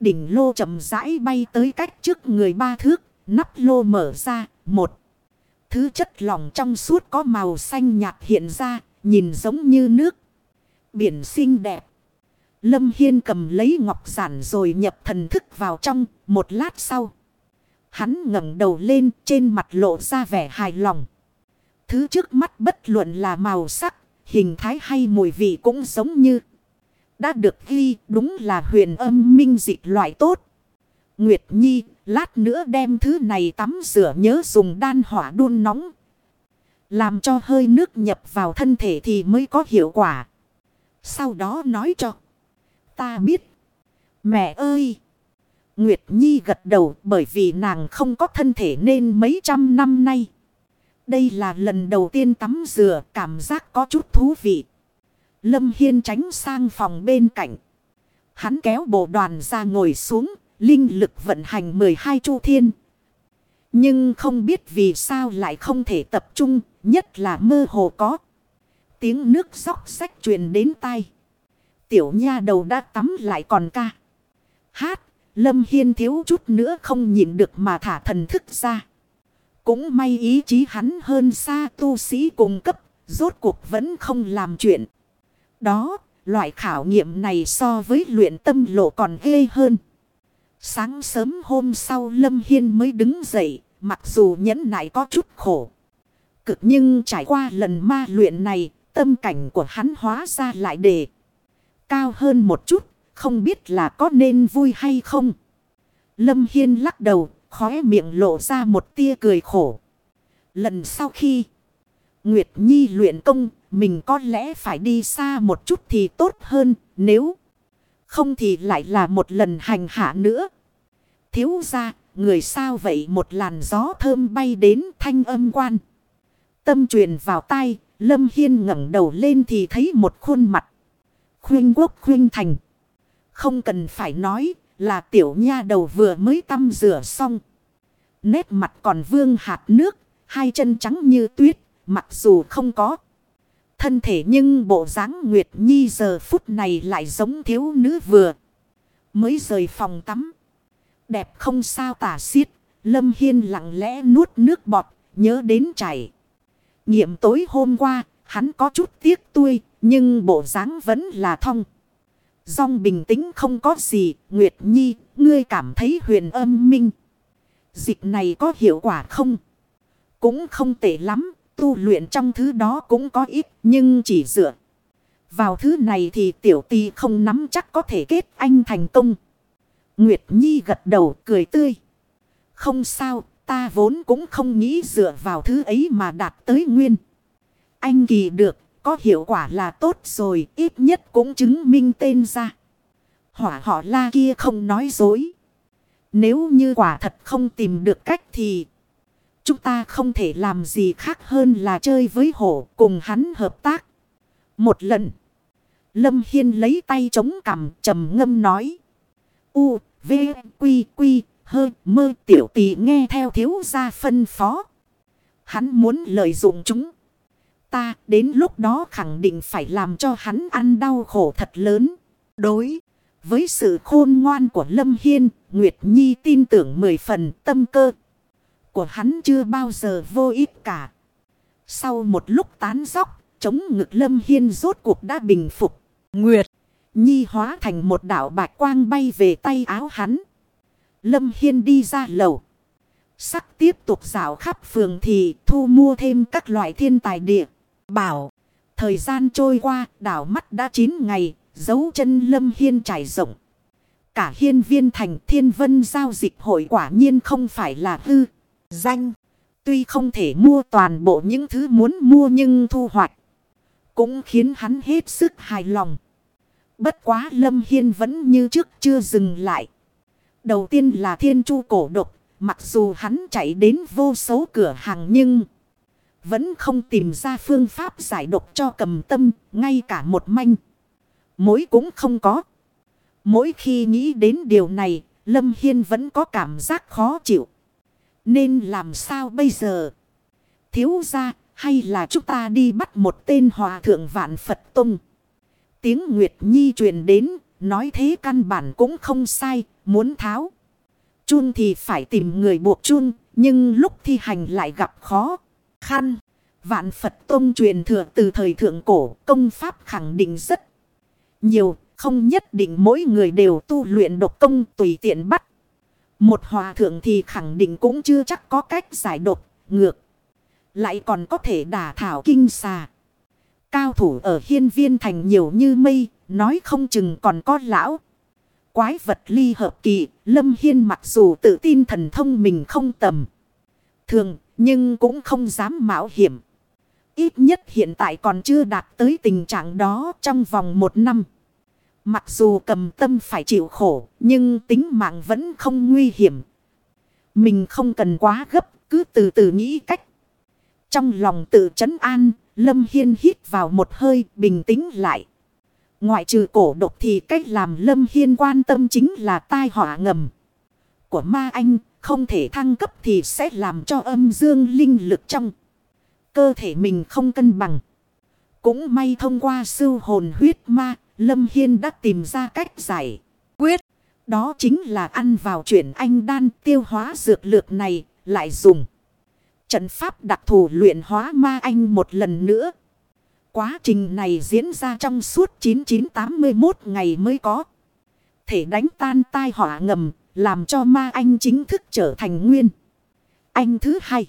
Đỉnh lô chậm rãi bay tới cách trước người ba thước, nắp lô mở ra, một. Thứ chất lỏng trong suốt có màu xanh nhạt hiện ra, nhìn giống như nước. Biển xinh đẹp. Lâm Hiên cầm lấy ngọc giản rồi nhập thần thức vào trong, một lát sau. Hắn ngẩng đầu lên trên mặt lộ ra vẻ hài lòng. Thứ trước mắt bất luận là màu sắc, hình thái hay mùi vị cũng giống như. Đã được ghi đúng là huyền âm minh dị loại tốt. Nguyệt Nhi, lát nữa đem thứ này tắm rửa nhớ dùng đan hỏa đun nóng. Làm cho hơi nước nhập vào thân thể thì mới có hiệu quả. Sau đó nói cho. Ta biết. Mẹ ơi! Nguyệt Nhi gật đầu bởi vì nàng không có thân thể nên mấy trăm năm nay. Đây là lần đầu tiên tắm rửa cảm giác có chút thú vị. Lâm Hiên tránh sang phòng bên cạnh. Hắn kéo bộ đoàn ra ngồi xuống, linh lực vận hành 12 chu thiên. Nhưng không biết vì sao lại không thể tập trung, nhất là mơ hồ có. Tiếng nước róc sách truyền đến tai tiểu nha đầu đã tắm lại còn ca. Hát, Lâm Hiên thiếu chút nữa không nhịn được mà thả thần thức ra. Cũng may ý chí hắn hơn xa tu sĩ cùng cấp, rốt cuộc vẫn không làm chuyện. Đó, loại khảo nghiệm này so với luyện tâm lộ còn ghê hơn. Sáng sớm hôm sau Lâm Hiên mới đứng dậy, mặc dù nhẫn nại có chút khổ. Cực nhưng trải qua lần ma luyện này, tâm cảnh của hắn hóa ra lại đề cao hơn một chút, không biết là có nên vui hay không. Lâm Hiên lắc đầu, khóe miệng lộ ra một tia cười khổ. Lần sau khi Nguyệt Nhi luyện công, mình có lẽ phải đi xa một chút thì tốt hơn, nếu không thì lại là một lần hành hạ nữa. Thiếu ra, người sao vậy một làn gió thơm bay đến thanh âm quan. Tâm truyền vào tay, Lâm Hiên ngẩng đầu lên thì thấy một khuôn mặt khuyên quốc khuyên thành. Không cần phải nói là tiểu nha đầu vừa mới tăm rửa xong. Nét mặt còn vương hạt nước, hai chân trắng như tuyết, mặc dù không có. Thân thể nhưng bộ dáng Nguyệt Nhi giờ phút này lại giống thiếu nữ vừa. Mới rời phòng tắm. Đẹp không sao tả xiết, Lâm Hiên lặng lẽ nuốt nước bọt, nhớ đến chảy. Nghiệm tối hôm qua, hắn có chút tiếc tuôi, nhưng bộ dáng vẫn là thong. Dòng bình tĩnh không có gì. Nguyệt Nhi, ngươi cảm thấy huyền âm minh. Dịch này có hiệu quả không? Cũng không tệ lắm. Tu luyện trong thứ đó cũng có ít. Nhưng chỉ dựa. Vào thứ này thì tiểu tì không nắm chắc có thể kết anh thành công. Nguyệt Nhi gật đầu cười tươi. Không sao, ta vốn cũng không nghĩ dựa vào thứ ấy mà đạt tới nguyên. Anh kỳ được, có hiệu quả là tốt rồi, ít nhất cũng chứng minh tên ra. Hỏa họ la kia không nói dối. Nếu như quả thật không tìm được cách thì... Chúng ta không thể làm gì khác hơn là chơi với hổ cùng hắn hợp tác. Một lần. Lâm Hiên lấy tay chống cằm trầm ngâm nói. U, V, Quy, Quy, Hơ, Mơ tiểu tỷ nghe theo thiếu gia phân phó. Hắn muốn lợi dụng chúng. Ta đến lúc đó khẳng định phải làm cho hắn ăn đau khổ thật lớn. Đối với sự khôn ngoan của Lâm Hiên, Nguyệt Nhi tin tưởng mười phần tâm cơ. Của hắn chưa bao giờ vô ích cả. Sau một lúc tán dóc, chống ngực Lâm Hiên rốt cuộc đã bình phục. Nguyệt Nhi hóa thành một đảo bạch quang bay về tay áo hắn. Lâm Hiên đi ra lầu. Sắc tiếp tục dạo khắp phường thì thu mua thêm các loại thiên tài địa. Bảo. Thời gian trôi qua đảo mắt đã 9 ngày. Dấu chân Lâm Hiên trải rộng. Cả hiên viên thành thiên vân giao dịch hội quả nhiên không phải là hư. Danh. Tuy không thể mua toàn bộ những thứ muốn mua nhưng thu hoạch. Cũng khiến hắn hết sức hài lòng. Bất quá Lâm Hiên vẫn như trước chưa dừng lại. Đầu tiên là thiên chu cổ độc. Mặc dù hắn chạy đến vô số cửa hàng nhưng... Vẫn không tìm ra phương pháp giải độc cho cầm tâm. Ngay cả một manh. Mối cũng không có. Mỗi khi nghĩ đến điều này. Lâm Hiên vẫn có cảm giác khó chịu. Nên làm sao bây giờ? Thiếu ra hay là chúng ta đi bắt một tên hòa thượng vạn Phật Tông? Tiếng Nguyệt Nhi truyền đến, nói thế căn bản cũng không sai, muốn tháo. Chun thì phải tìm người buộc chun, nhưng lúc thi hành lại gặp khó, khăn. Vạn Phật Tông truyền thừa từ thời thượng cổ, công pháp khẳng định rất nhiều, không nhất định mỗi người đều tu luyện độc công tùy tiện bắt. Một hòa thượng thì khẳng định cũng chưa chắc có cách giải độc, ngược. Lại còn có thể đả thảo kinh xà. Cao thủ ở hiên viên thành nhiều như mây, nói không chừng còn có lão. Quái vật ly hợp kỳ, Lâm Hiên mặc dù tự tin thần thông mình không tầm. Thường, nhưng cũng không dám mạo hiểm. Ít nhất hiện tại còn chưa đạt tới tình trạng đó trong vòng một năm. Mặc dù cầm tâm phải chịu khổ, nhưng tính mạng vẫn không nguy hiểm. Mình không cần quá gấp, cứ từ từ nghĩ cách. Trong lòng tự chấn an, Lâm Hiên hít vào một hơi bình tĩnh lại. Ngoại trừ cổ độc thì cách làm Lâm Hiên quan tâm chính là tai họa ngầm. Của ma anh không thể thăng cấp thì sẽ làm cho âm dương linh lực trong. Cơ thể mình không cân bằng. Cũng may thông qua sư hồn huyết ma, Lâm Hiên đã tìm ra cách giải quyết. Đó chính là ăn vào chuyển anh đan tiêu hóa dược lược này, lại dùng. Trận pháp đặc thù luyện hóa ma anh một lần nữa. Quá trình này diễn ra trong suốt 9981 ngày mới có. Thể đánh tan tai họa ngầm, làm cho ma anh chính thức trở thành nguyên. Anh thứ hai.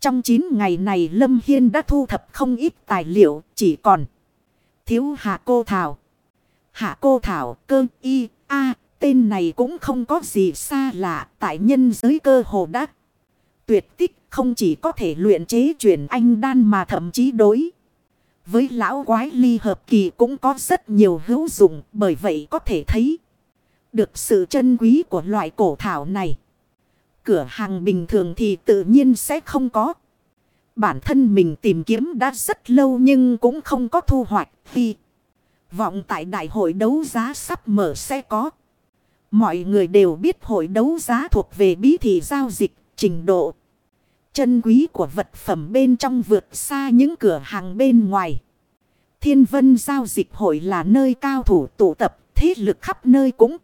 Trong 9 ngày này Lâm Hiên đã thu thập không ít tài liệu, chỉ còn thiếu hạ cô Thảo. Hạ cô Thảo, cơ, y, a, tên này cũng không có gì xa lạ, tại nhân giới cơ hồ đắc. Tuyệt tích, không chỉ có thể luyện chế chuyển anh đan mà thậm chí đối. Với lão quái ly hợp kỳ cũng có rất nhiều hữu dụng, bởi vậy có thể thấy được sự chân quý của loại cổ thảo này. Cửa hàng bình thường thì tự nhiên sẽ không có. Bản thân mình tìm kiếm đã rất lâu nhưng cũng không có thu hoạch, khi vọng tại đại hội đấu giá sắp mở sẽ có. Mọi người đều biết hội đấu giá thuộc về bí thị giao dịch, trình độ. Chân quý của vật phẩm bên trong vượt xa những cửa hàng bên ngoài. Thiên vân giao dịch hội là nơi cao thủ tụ tập, thế lực khắp nơi cũng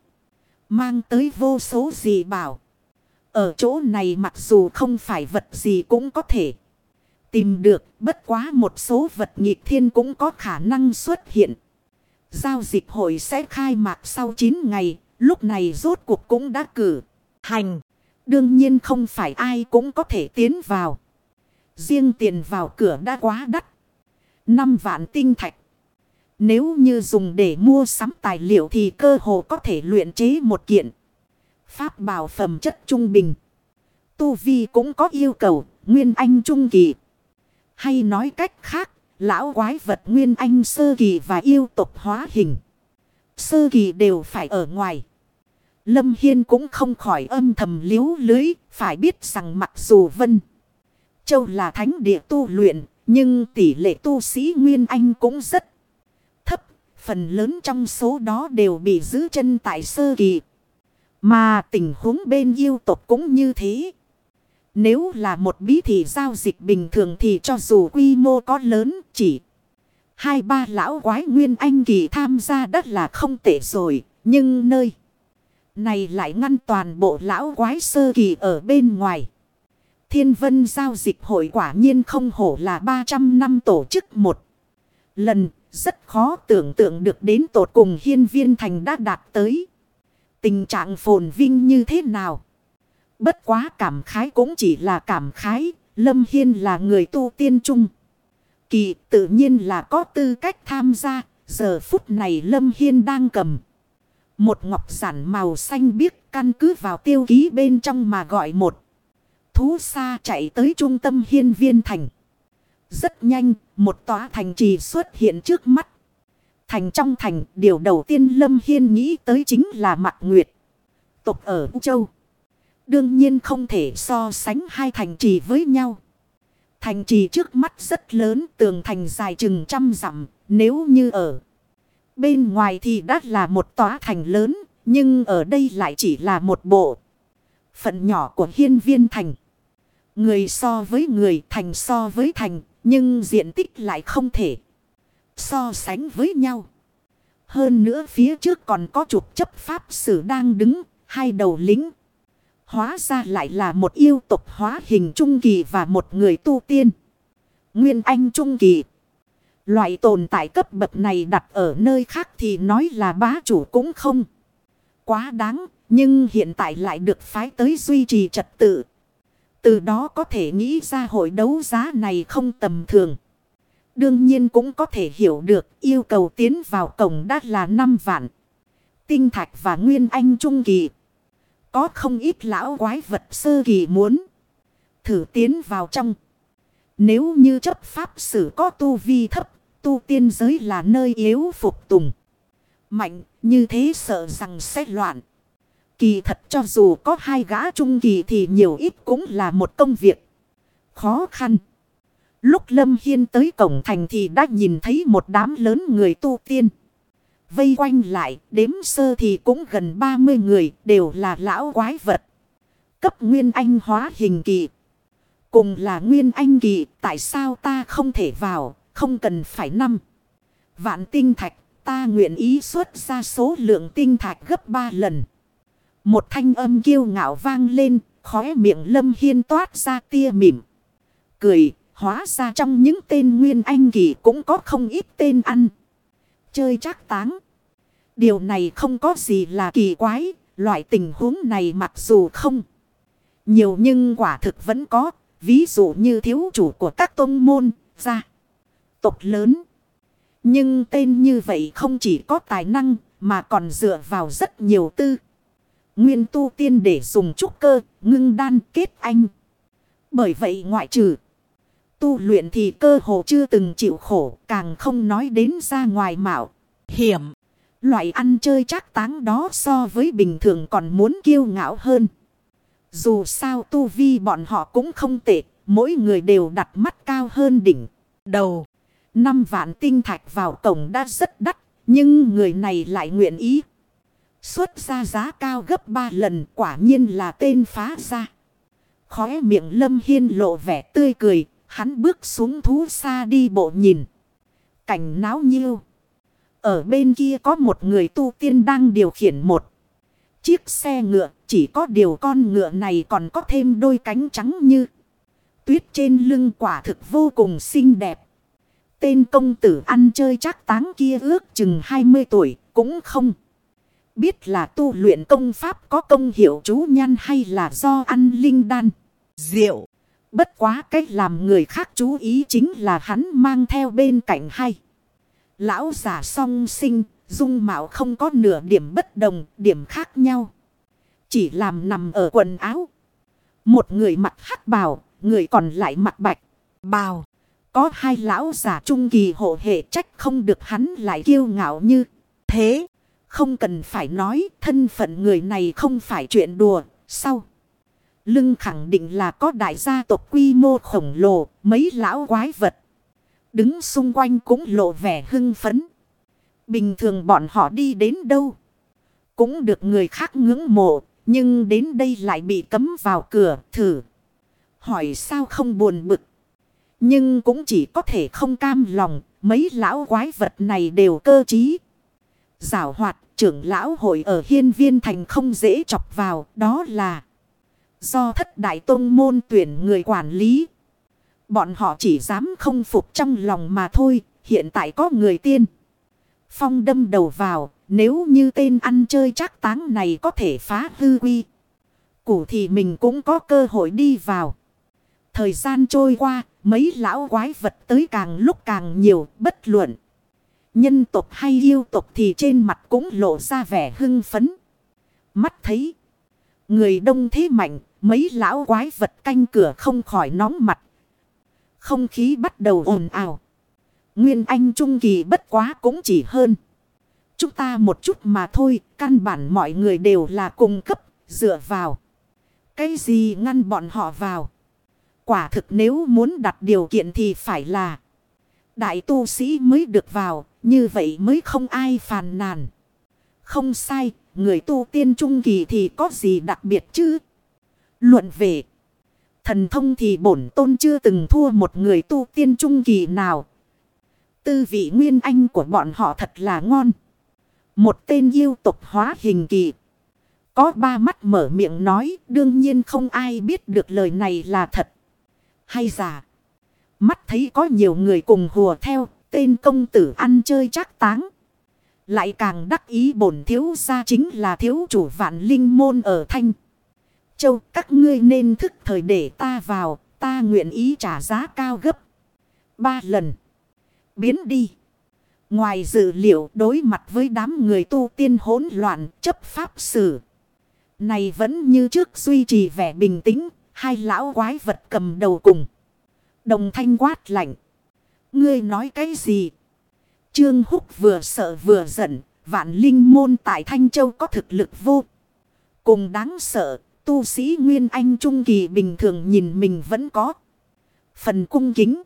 mang tới vô số gì bảo. Ở chỗ này mặc dù không phải vật gì cũng có thể tìm được, bất quá một số vật nghịch thiên cũng có khả năng xuất hiện. Giao dịch hội sẽ khai mạc sau 9 ngày, lúc này rốt cuộc cũng đã cử. Hành! Đương nhiên không phải ai cũng có thể tiến vào. Riêng tiền vào cửa đã quá đắt. 5 vạn tinh thạch. Nếu như dùng để mua sắm tài liệu thì cơ hồ có thể luyện chế một kiện. Pháp bảo phẩm chất trung bình. Tu Vi cũng có yêu cầu, Nguyên Anh trung kỳ. Hay nói cách khác, lão quái vật Nguyên Anh sơ kỳ và yêu tục hóa hình. Sơ kỳ đều phải ở ngoài. Lâm Hiên cũng không khỏi âm thầm liếu lưới, phải biết rằng mặc dù Vân Châu là thánh địa tu luyện, nhưng tỷ lệ tu sĩ Nguyên Anh cũng rất thấp. Phần lớn trong số đó đều bị giữ chân tại sơ kỳ. Mà tình huống bên yêu tộc cũng như thế. Nếu là một bí thị giao dịch bình thường thì cho dù quy mô có lớn, chỉ hai ba lão quái nguyên anh kỳ tham gia đất là không tệ rồi. Nhưng nơi này lại ngăn toàn bộ lão quái sơ kỳ ở bên ngoài. Thiên vân giao dịch hội quả nhiên không hổ là 300 năm tổ chức một lần. Rất khó tưởng tượng được đến tột cùng hiên viên thành đã đạt tới. Tình trạng phồn vinh như thế nào? Bất quá cảm khái cũng chỉ là cảm khái. Lâm Hiên là người tu tiên trung. Kỳ tự nhiên là có tư cách tham gia. Giờ phút này Lâm Hiên đang cầm. Một ngọc giản màu xanh biếc căn cứ vào tiêu ký bên trong mà gọi một. Thú xa chạy tới trung tâm hiên viên thành. Rất nhanh, một tòa thành trì xuất hiện trước mắt. Thành trong thành, điều đầu tiên Lâm Hiên nghĩ tới chính là Mạc Nguyệt. Tục ở U Châu. Đương nhiên không thể so sánh hai thành trì với nhau. Thành trì trước mắt rất lớn, tường thành dài chừng trăm dặm, nếu như ở bên ngoài thì đã là một tòa thành lớn, nhưng ở đây lại chỉ là một bộ phận nhỏ của hiên viên thành. Người so với người, thành so với thành, nhưng diện tích lại không thể so sánh với nhau. Hơn nữa phía trước còn có trục chấp pháp sử đang đứng, hai đầu lính. Hóa ra lại là một yêu tục hóa hình trung kỳ và một người tu tiên. Nguyên Anh trung kỳ. Loại tồn tại cấp bậc này đặt ở nơi khác thì nói là bá chủ cũng không. Quá đáng, nhưng hiện tại lại được phái tới duy trì trật tự. Từ đó có thể nghĩ ra hội đấu giá này không tầm thường. Đương nhiên cũng có thể hiểu được yêu cầu tiến vào cổng đã là 5 vạn. Tinh thạch và nguyên anh trung kỳ. Có không ít lão quái vật sơ kỳ muốn thử tiến vào trong. Nếu như chấp pháp sử có tu vi thấp, tu tiên giới là nơi yếu phục tùng. Mạnh, như thế sợ rằng sẽ loạn. Kỳ thật cho dù có hai gã trung kỳ thì nhiều ít cũng là một công việc khó khăn. Lúc Lâm Hiên tới cổng thành thì đã nhìn thấy một đám lớn người tu tiên. Vây quanh lại, đếm sơ thì cũng gần 30 người, đều là lão quái vật. Cấp Nguyên Anh hóa hình kỳ. Cùng là Nguyên Anh kỳ, tại sao ta không thể vào, không cần phải năm. Vạn tinh thạch, ta nguyện ý xuất ra số lượng tinh thạch gấp 3 lần. Một thanh âm kiêu ngạo vang lên, khóe miệng lâm hiên toát ra tia mỉm. Cười, hóa ra trong những tên nguyên anh kỳ cũng có không ít tên ăn. Chơi trác táng. Điều này không có gì là kỳ quái, loại tình huống này mặc dù không nhiều nhưng quả thực vẫn có, ví dụ như thiếu chủ của các tôn môn, gia, tộc lớn. Nhưng tên như vậy không chỉ có tài năng mà còn dựa vào rất nhiều tư. Nguyên tu tiên để dùng trúc cơ, ngưng đan kết anh. Bởi vậy ngoại trừ tu luyện thì cơ hồ chưa từng chịu khổ, càng không nói đến ra ngoài mạo. Hiểm, loại ăn chơi chắc táng đó so với bình thường còn muốn kiêu ngạo hơn. Dù sao tu vi bọn họ cũng không tệ, mỗi người đều đặt mắt cao hơn đỉnh. Đầu, năm vạn tinh thạch vào cổng đã rất đắt, nhưng người này lại nguyện ý. Xuất ra giá cao gấp ba lần quả nhiên là tên phá ra. Khóe miệng lâm hiên lộ vẻ tươi cười. Hắn bước xuống thú xa đi bộ nhìn. Cảnh náo nhiêu. Ở bên kia có một người tu tiên đang điều khiển một. Chiếc xe ngựa chỉ có điều con ngựa này còn có thêm đôi cánh trắng như. Tuyết trên lưng quả thực vô cùng xinh đẹp. Tên công tử ăn chơi chắc táng kia ước chừng 20 tuổi, cũng không. Biết là tu luyện công pháp có công hiệu chú nhăn hay là do ăn linh đan. rượu Bất quá cách làm người khác chú ý chính là hắn mang theo bên cạnh hay. Lão giả song sinh, dung mạo không có nửa điểm bất đồng, điểm khác nhau. chỉ làm nằm ở quần áo. Một người mặc hắc bào, người còn lại mặc bạch, bào. Có hai lão giả trung kỳ hộ hệ trách không được hắn lại kiêu ngạo như thế. Không cần phải nói thân phận người này không phải chuyện đùa. Sau. Lưng khẳng định là có đại gia tộc quy mô khổng lồ, mấy lão quái vật. Đứng xung quanh cũng lộ vẻ hưng phấn. Bình thường bọn họ đi đến đâu? Cũng được người khác ngưỡng mộ, nhưng đến đây lại bị cấm vào cửa thử. Hỏi sao không buồn bực. Nhưng cũng chỉ có thể không cam lòng, mấy lão quái vật này đều cơ trí. Giảo hoạt trưởng lão hội ở hiên viên thành không dễ chọc vào, đó là do thất đại tông môn tuyển người quản lý. Bọn họ chỉ dám không phục trong lòng mà thôi, hiện tại có người tiên. Phong đâm đầu vào, nếu như tên ăn chơi chắc táng này có thể phá hư quy. Củ thì mình cũng có cơ hội đi vào. Thời gian trôi qua, mấy lão quái vật tới càng lúc càng nhiều, bất luận. Nhân tộc hay yêu tộc thì trên mặt cũng lộ ra vẻ hưng phấn. Mắt thấy. Người đông thế mạnh, mấy lão quái vật canh cửa không khỏi nóng mặt. Không khí bắt đầu ồn ào. Nguyên Anh Trung Kỳ bất quá cũng chỉ hơn. Chúng ta một chút mà thôi, căn bản mọi người đều là cung cấp, dựa vào. Cái gì ngăn bọn họ vào? Quả thực nếu muốn đặt điều kiện thì phải là đại tu sĩ mới được vào, như vậy mới không ai phàn nàn. Không sai, người tu tiên trung kỳ thì có gì đặc biệt chứ? Luận về, thần thông thì bổn tôn chưa từng thua một người tu tiên trung kỳ nào. Tư vị nguyên anh của bọn họ thật là ngon. Một tên yêu tục hóa hình kỳ. Có ba mắt mở miệng nói, đương nhiên không ai biết được lời này là thật hay giả. Mắt thấy có nhiều người cùng hùa theo, tên công tử ăn chơi chắc táng. Lại càng đắc ý bổn thiếu gia chính là thiếu chủ vạn linh môn ở Thanh. Châu các ngươi nên thức thời để ta vào, ta nguyện ý trả giá cao gấp. Ba lần. Biến đi. Ngoài dự liệu đối mặt với đám người tu tiên hỗn loạn chấp pháp xử. Này vẫn như trước duy trì vẻ bình tĩnh, hai lão quái vật cầm đầu cùng. Đồng thanh quát lạnh. Ngươi nói cái gì? Trương Húc vừa sợ vừa giận, vạn linh môn tại Thanh Châu có thực lực vô. Cùng đáng sợ, tu sĩ Nguyên Anh Trung Kỳ bình thường nhìn mình vẫn có. Phần cung kính.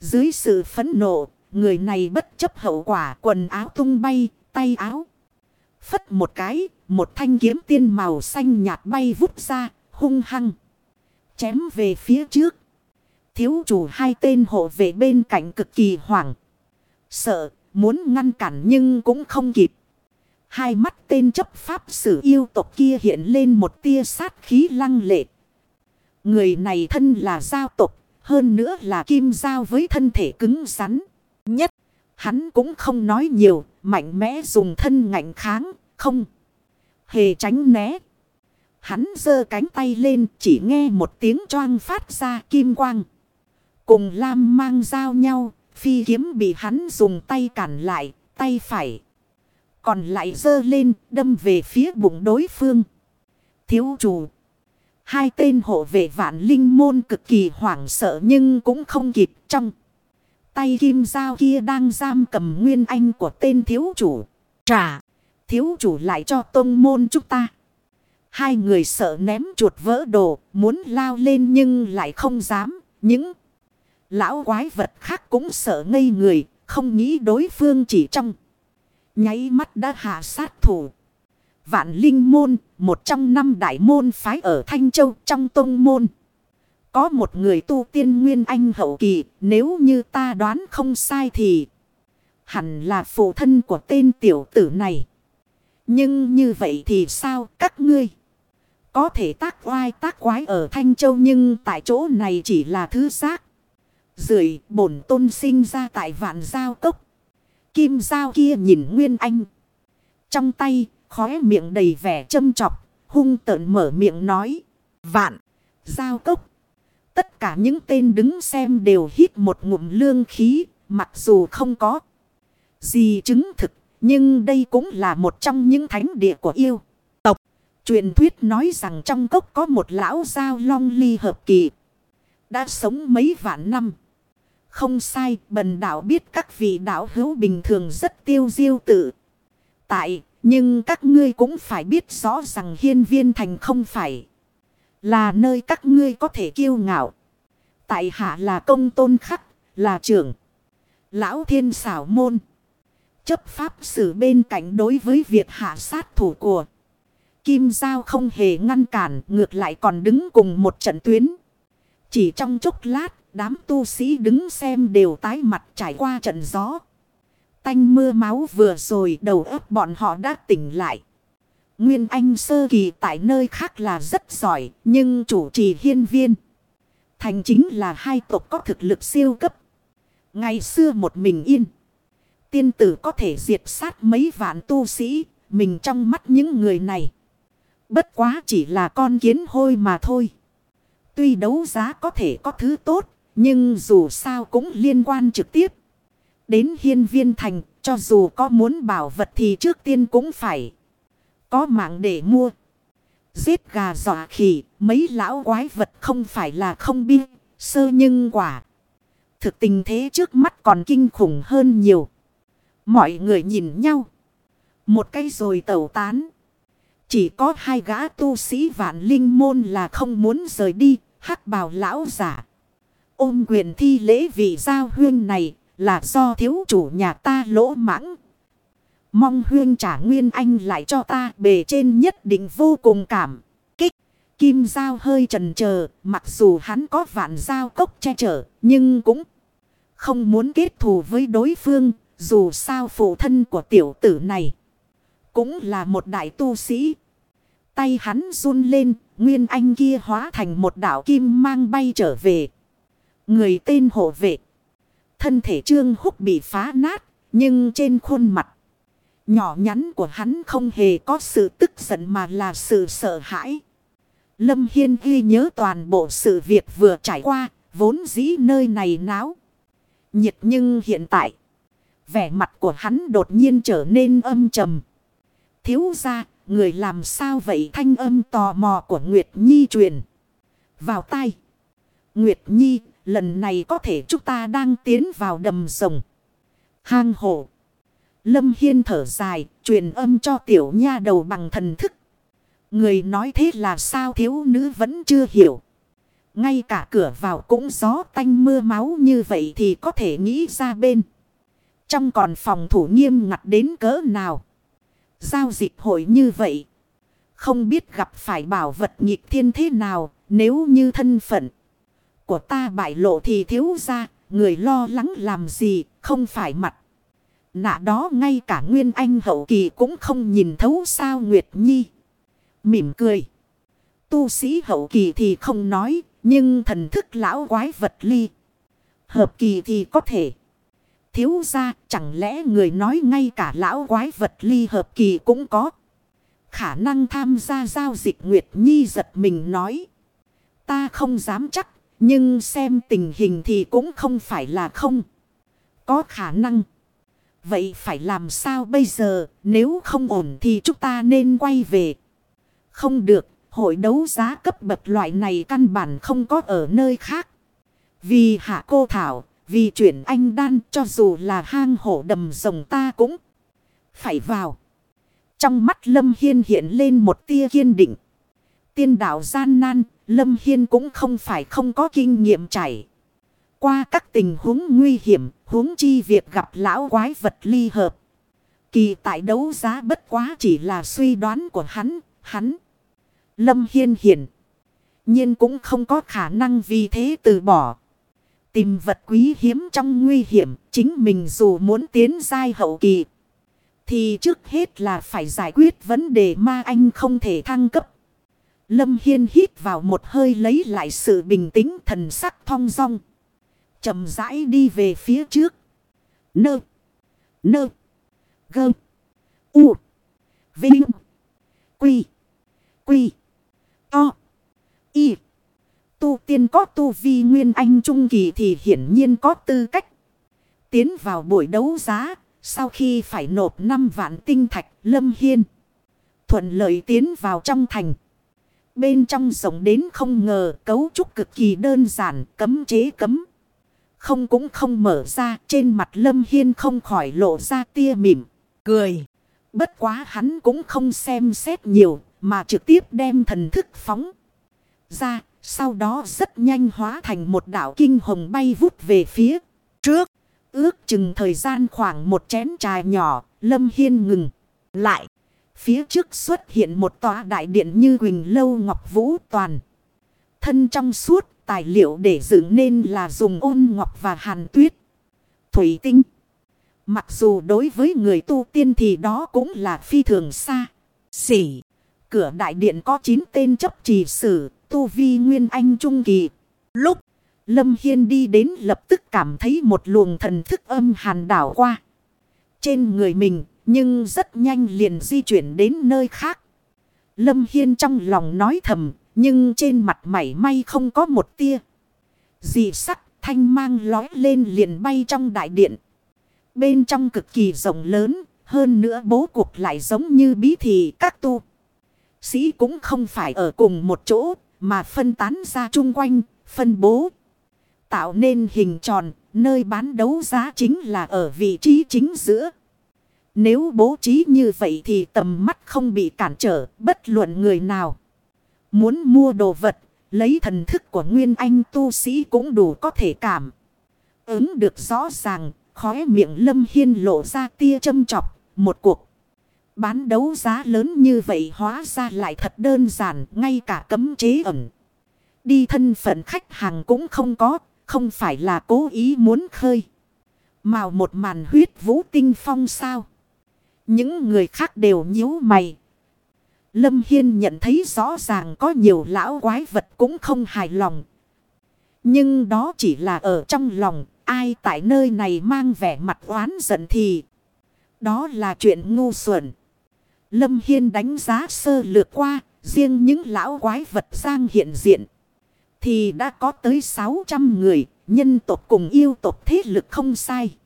Dưới sự phẫn nộ, người này bất chấp hậu quả quần áo tung bay, tay áo. Phất một cái, một thanh kiếm tiên màu xanh nhạt bay vút ra, hung hăng. Chém về phía trước. Thiếu chủ hai tên hộ vệ bên cạnh cực kỳ hoảng. Sợ, muốn ngăn cản nhưng cũng không kịp. Hai mắt tên chấp pháp sử yêu tộc kia hiện lên một tia sát khí lăng lệ. Người này thân là giao tộc, hơn nữa là kim giao với thân thể cứng rắn. Nhất, hắn cũng không nói nhiều, mạnh mẽ dùng thân ngạnh kháng, không. Hề tránh né. Hắn giơ cánh tay lên, chỉ nghe một tiếng choang phát ra kim quang. Cùng Lam mang giao nhau, phi kiếm bị hắn dùng tay cản lại, tay phải. Còn lại dơ lên, đâm về phía bụng đối phương. Thiếu chủ. Hai tên hộ vệ vạn linh môn cực kỳ hoảng sợ nhưng cũng không kịp trong. Tay kim dao kia đang giam cầm nguyên anh của tên thiếu chủ. Trả. Thiếu chủ lại cho tôn môn chúng ta. Hai người sợ ném chuột vỡ đồ, muốn lao lên nhưng lại không dám. Những lão quái vật khác cũng sợ ngây người, không nghĩ đối phương chỉ trong. Nháy mắt đã hạ sát thủ. Vạn Linh Môn, một trong năm đại môn phái ở Thanh Châu trong tông môn. Có một người tu tiên nguyên anh hậu kỳ, nếu như ta đoán không sai thì hẳn là phụ thân của tên tiểu tử này. Nhưng như vậy thì sao các ngươi? Có thể tác oai tác quái ở Thanh Châu nhưng tại chỗ này chỉ là thứ xác. Rưỡi bổn tôn sinh ra tại vạn giao cốc. Kim giao kia nhìn Nguyên Anh. Trong tay, khóe miệng đầy vẻ châm chọc, hung tợn mở miệng nói. Vạn, giao cốc. Tất cả những tên đứng xem đều hít một ngụm lương khí, mặc dù không có gì chứng thực, nhưng đây cũng là một trong những thánh địa của yêu. Tộc, Truyền thuyết nói rằng trong cốc có một lão giao long ly hợp kỳ. Đã sống mấy vạn năm. Không sai, bần đạo biết các vị đạo hữu bình thường rất tiêu diêu tự. Tại, nhưng các ngươi cũng phải biết rõ rằng hiên viên thành không phải là nơi các ngươi có thể kiêu ngạo. Tại hạ là công tôn khắc, là trưởng. Lão thiên xảo môn. Chấp pháp xử bên cạnh đối với việc hạ sát thủ của. Kim Giao không hề ngăn cản, ngược lại còn đứng cùng một trận tuyến. Chỉ trong chốc lát, đám tu sĩ đứng xem đều tái mặt trải qua trận gió. Tanh mưa máu vừa rồi đầu óc bọn họ đã tỉnh lại. Nguyên Anh sơ kỳ tại nơi khác là rất giỏi, nhưng chủ trì hiên viên. Thành chính là hai tộc có thực lực siêu cấp. Ngày xưa một mình yên. Tiên tử có thể diệt sát mấy vạn tu sĩ, mình trong mắt những người này. Bất quá chỉ là con kiến hôi mà thôi. Tuy đấu giá có thể có thứ tốt, nhưng dù sao cũng liên quan trực tiếp. Đến hiên viên thành, cho dù có muốn bảo vật thì trước tiên cũng phải có mạng để mua. Giết gà dọa khỉ, mấy lão quái vật không phải là không bi, sơ nhưng quả. Thực tình thế trước mắt còn kinh khủng hơn nhiều. Mọi người nhìn nhau. Một cây rồi tẩu tán. Chỉ có hai gã tu sĩ vạn linh môn là không muốn rời đi, hắc bào lão giả. Ôm quyền thi lễ vị giao huyên này là do thiếu chủ nhà ta lỗ mãng. Mong huyên trả nguyên anh lại cho ta bề trên nhất định vô cùng cảm. Kích, kim giao hơi trần chờ mặc dù hắn có vạn giao cốc che chở, nhưng cũng không muốn kết thù với đối phương, dù sao phụ thân của tiểu tử này. Cũng là một đại tu sĩ. Tay hắn run lên, nguyên anh kia hóa thành một đảo kim mang bay trở về. Người tên hộ vệ. Thân thể trương húc bị phá nát, nhưng trên khuôn mặt. Nhỏ nhắn của hắn không hề có sự tức giận mà là sự sợ hãi. Lâm Hiên ghi nhớ toàn bộ sự việc vừa trải qua, vốn dĩ nơi này náo. Nhiệt nhưng hiện tại, vẻ mặt của hắn đột nhiên trở nên âm trầm. Thiếu ra, người làm sao vậy thanh âm tò mò của Nguyệt Nhi truyền. Vào tay. Nguyệt Nhi, lần này có thể chúng ta đang tiến vào đầm rồng. Hang hổ. Lâm Hiên thở dài, truyền âm cho tiểu nha đầu bằng thần thức. Người nói thế là sao thiếu nữ vẫn chưa hiểu. Ngay cả cửa vào cũng gió tanh mưa máu như vậy thì có thể nghĩ ra bên. Trong còn phòng thủ nghiêm ngặt đến cỡ nào. Giao dịch hội như vậy. Không biết gặp phải bảo vật nhịp thiên thế nào nếu như thân phận của ta bại lộ thì thiếu ra người lo lắng làm gì không phải mặt. Nạ đó ngay cả Nguyên Anh hậu kỳ cũng không nhìn thấu sao Nguyệt Nhi. Mỉm cười. Tu sĩ hậu kỳ thì không nói, nhưng thần thức lão quái vật ly. Hợp kỳ thì có thể. Thiếu ra chẳng lẽ người nói ngay cả lão quái vật ly hợp kỳ cũng có. Khả năng tham gia giao dịch Nguyệt Nhi giật mình nói. Ta không dám chắc, nhưng xem tình hình thì cũng không phải là không. Có khả năng. Vậy phải làm sao bây giờ, nếu không ổn thì chúng ta nên quay về. Không được, hội đấu giá cấp bậc loại này căn bản không có ở nơi khác. Vì hạ cô Thảo, vì chuyển anh đan cho dù là hang hổ đầm rồng ta cũng phải vào. Trong mắt Lâm Hiên hiện lên một tia kiên định. Tiên đạo gian nan, Lâm Hiên cũng không phải không có kinh nghiệm chảy. Qua các tình huống nguy hiểm, huống chi việc gặp lão quái vật ly hợp. Kỳ tại đấu giá bất quá chỉ là suy đoán của hắn, hắn. Lâm Hiên hiển. nhiên cũng không có khả năng vì thế từ bỏ. Tìm vật quý hiếm trong nguy hiểm, chính mình dù muốn tiến giai hậu kỳ. Thì trước hết là phải giải quyết vấn đề ma anh không thể thăng cấp. Lâm Hiên hít vào một hơi lấy lại sự bình tĩnh thần sắc thong dong chậm rãi đi về phía trước. Nơ. Nơ. Gơ. U. Vinh. Quy. Quy. To. Y. Tu tiên có tu vi nguyên anh trung kỳ thì hiển nhiên có tư cách. Tiến vào buổi đấu giá. Sau khi phải nộp 5 vạn tinh thạch, lâm hiên. Thuận lợi tiến vào trong thành. Bên trong rộng đến không ngờ cấu trúc cực kỳ đơn giản cấm chế cấm. Không cũng không mở ra trên mặt Lâm Hiên không khỏi lộ ra tia mỉm. Cười. Bất quá hắn cũng không xem xét nhiều mà trực tiếp đem thần thức phóng ra. Sau đó rất nhanh hóa thành một đảo kinh hồng bay vút về phía trước. Ước chừng thời gian khoảng một chén trà nhỏ, Lâm Hiên ngừng lại. Phía trước xuất hiện một tòa đại điện như Quỳnh Lâu Ngọc Vũ toàn. Thân trong suốt tài liệu để dựng nên là dùng ôn ngọc và hàn tuyết. Thủy tinh. Mặc dù đối với người tu tiên thì đó cũng là phi thường xa. Xỉ. Cửa đại điện có 9 tên chấp trì sử, tu vi nguyên anh trung kỳ. Lúc Lâm Hiên đi đến lập tức cảm thấy một luồng thần thức âm hàn đảo qua. Trên người mình nhưng rất nhanh liền di chuyển đến nơi khác. Lâm Hiên trong lòng nói thầm, nhưng trên mặt mảy may không có một tia. Dị sắc thanh mang lói lên liền bay trong đại điện. Bên trong cực kỳ rộng lớn, hơn nữa bố cục lại giống như bí thị các tu. Sĩ cũng không phải ở cùng một chỗ, mà phân tán ra chung quanh, phân bố. Tạo nên hình tròn, nơi bán đấu giá chính là ở vị trí chính giữa. Nếu bố trí như vậy thì tầm mắt không bị cản trở bất luận người nào. Muốn mua đồ vật, lấy thần thức của Nguyên Anh tu sĩ cũng đủ có thể cảm. Ứng được rõ ràng, khóe miệng Lâm Hiên lộ ra tia châm chọc, một cuộc. Bán đấu giá lớn như vậy hóa ra lại thật đơn giản, ngay cả cấm chế ẩn. Đi thân phận khách hàng cũng không có, không phải là cố ý muốn khơi. Màu một màn huyết vũ tinh phong sao. Những người khác đều nhíu mày. Lâm Hiên nhận thấy rõ ràng có nhiều lão quái vật cũng không hài lòng. Nhưng đó chỉ là ở trong lòng, ai tại nơi này mang vẻ mặt oán giận thì... Đó là chuyện ngu xuẩn. Lâm Hiên đánh giá sơ lược qua, riêng những lão quái vật sang hiện diện. Thì đã có tới 600 người, nhân tộc cùng yêu tộc thế lực không sai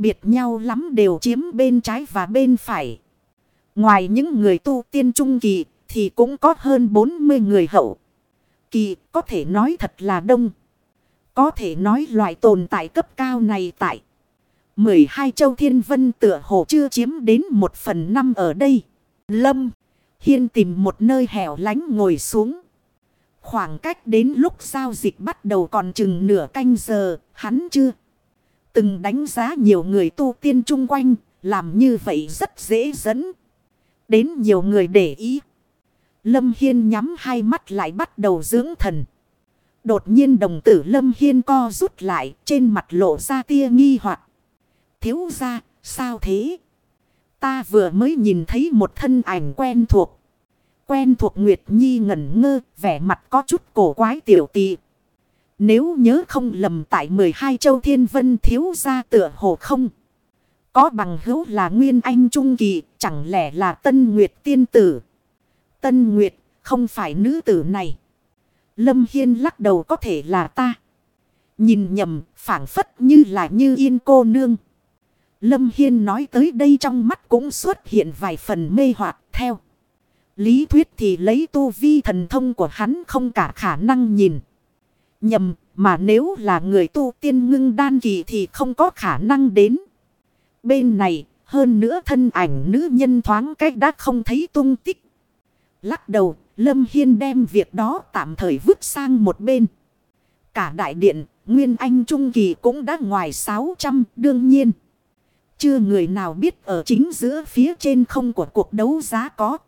biệt nhau lắm đều chiếm bên trái và bên phải. Ngoài những người tu tiên trung kỳ thì cũng có hơn 40 người hậu. Kỳ có thể nói thật là đông. Có thể nói loại tồn tại cấp cao này tại 12 châu thiên vân tựa hồ chưa chiếm đến một phần năm ở đây. Lâm Hiên tìm một nơi hẻo lánh ngồi xuống. Khoảng cách đến lúc giao dịch bắt đầu còn chừng nửa canh giờ, hắn chưa. Từng đánh giá nhiều người tu tiên chung quanh, làm như vậy rất dễ dẫn. Đến nhiều người để ý. Lâm Hiên nhắm hai mắt lại bắt đầu dưỡng thần. Đột nhiên đồng tử Lâm Hiên co rút lại trên mặt lộ ra tia nghi hoặc Thiếu ra, sao thế? Ta vừa mới nhìn thấy một thân ảnh quen thuộc. Quen thuộc Nguyệt Nhi ngẩn ngơ, vẻ mặt có chút cổ quái tiểu tị. Nếu nhớ không lầm tại 12 châu thiên vân thiếu ra tựa hồ không. Có bằng hữu là Nguyên Anh Trung Kỳ, chẳng lẽ là Tân Nguyệt tiên tử. Tân Nguyệt, không phải nữ tử này. Lâm Hiên lắc đầu có thể là ta. Nhìn nhầm, phản phất như là như yên cô nương. Lâm Hiên nói tới đây trong mắt cũng xuất hiện vài phần mê hoặc theo. Lý thuyết thì lấy tu vi thần thông của hắn không cả khả năng nhìn. Nhầm, mà nếu là người tu tiên ngưng đan kỳ thì không có khả năng đến. Bên này, hơn nữa thân ảnh nữ nhân thoáng cách đã không thấy tung tích. Lắc đầu, Lâm Hiên đem việc đó tạm thời vứt sang một bên. Cả đại điện, Nguyên Anh Trung Kỳ cũng đã ngoài 600 đương nhiên. Chưa người nào biết ở chính giữa phía trên không của cuộc đấu giá có.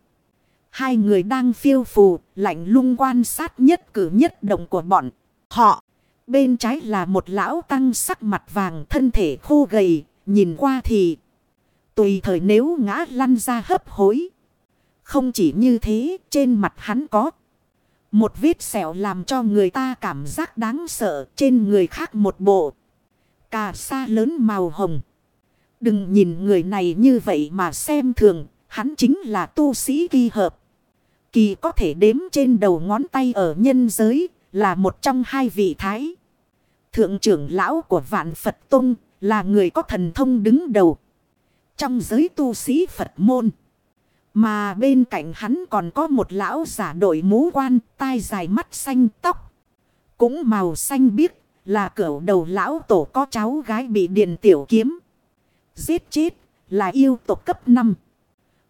Hai người đang phiêu phù, lạnh lung quan sát nhất cử nhất động của bọn họ. Bên trái là một lão tăng sắc mặt vàng thân thể khô gầy, nhìn qua thì tùy thời nếu ngã lăn ra hấp hối. Không chỉ như thế, trên mặt hắn có một vết sẹo làm cho người ta cảm giác đáng sợ trên người khác một bộ. Cà sa lớn màu hồng. Đừng nhìn người này như vậy mà xem thường, hắn chính là tu sĩ kỳ hợp. Kỳ có thể đếm trên đầu ngón tay ở nhân giới, là một trong hai vị thái. Thượng trưởng lão của vạn Phật Tông là người có thần thông đứng đầu. Trong giới tu sĩ Phật môn. Mà bên cạnh hắn còn có một lão giả đội mũ quan, tai dài mắt xanh tóc. Cũng màu xanh biếc, là cỡ đầu lão tổ có cháu gái bị điện tiểu kiếm. Giết chết, là yêu tộc cấp 5.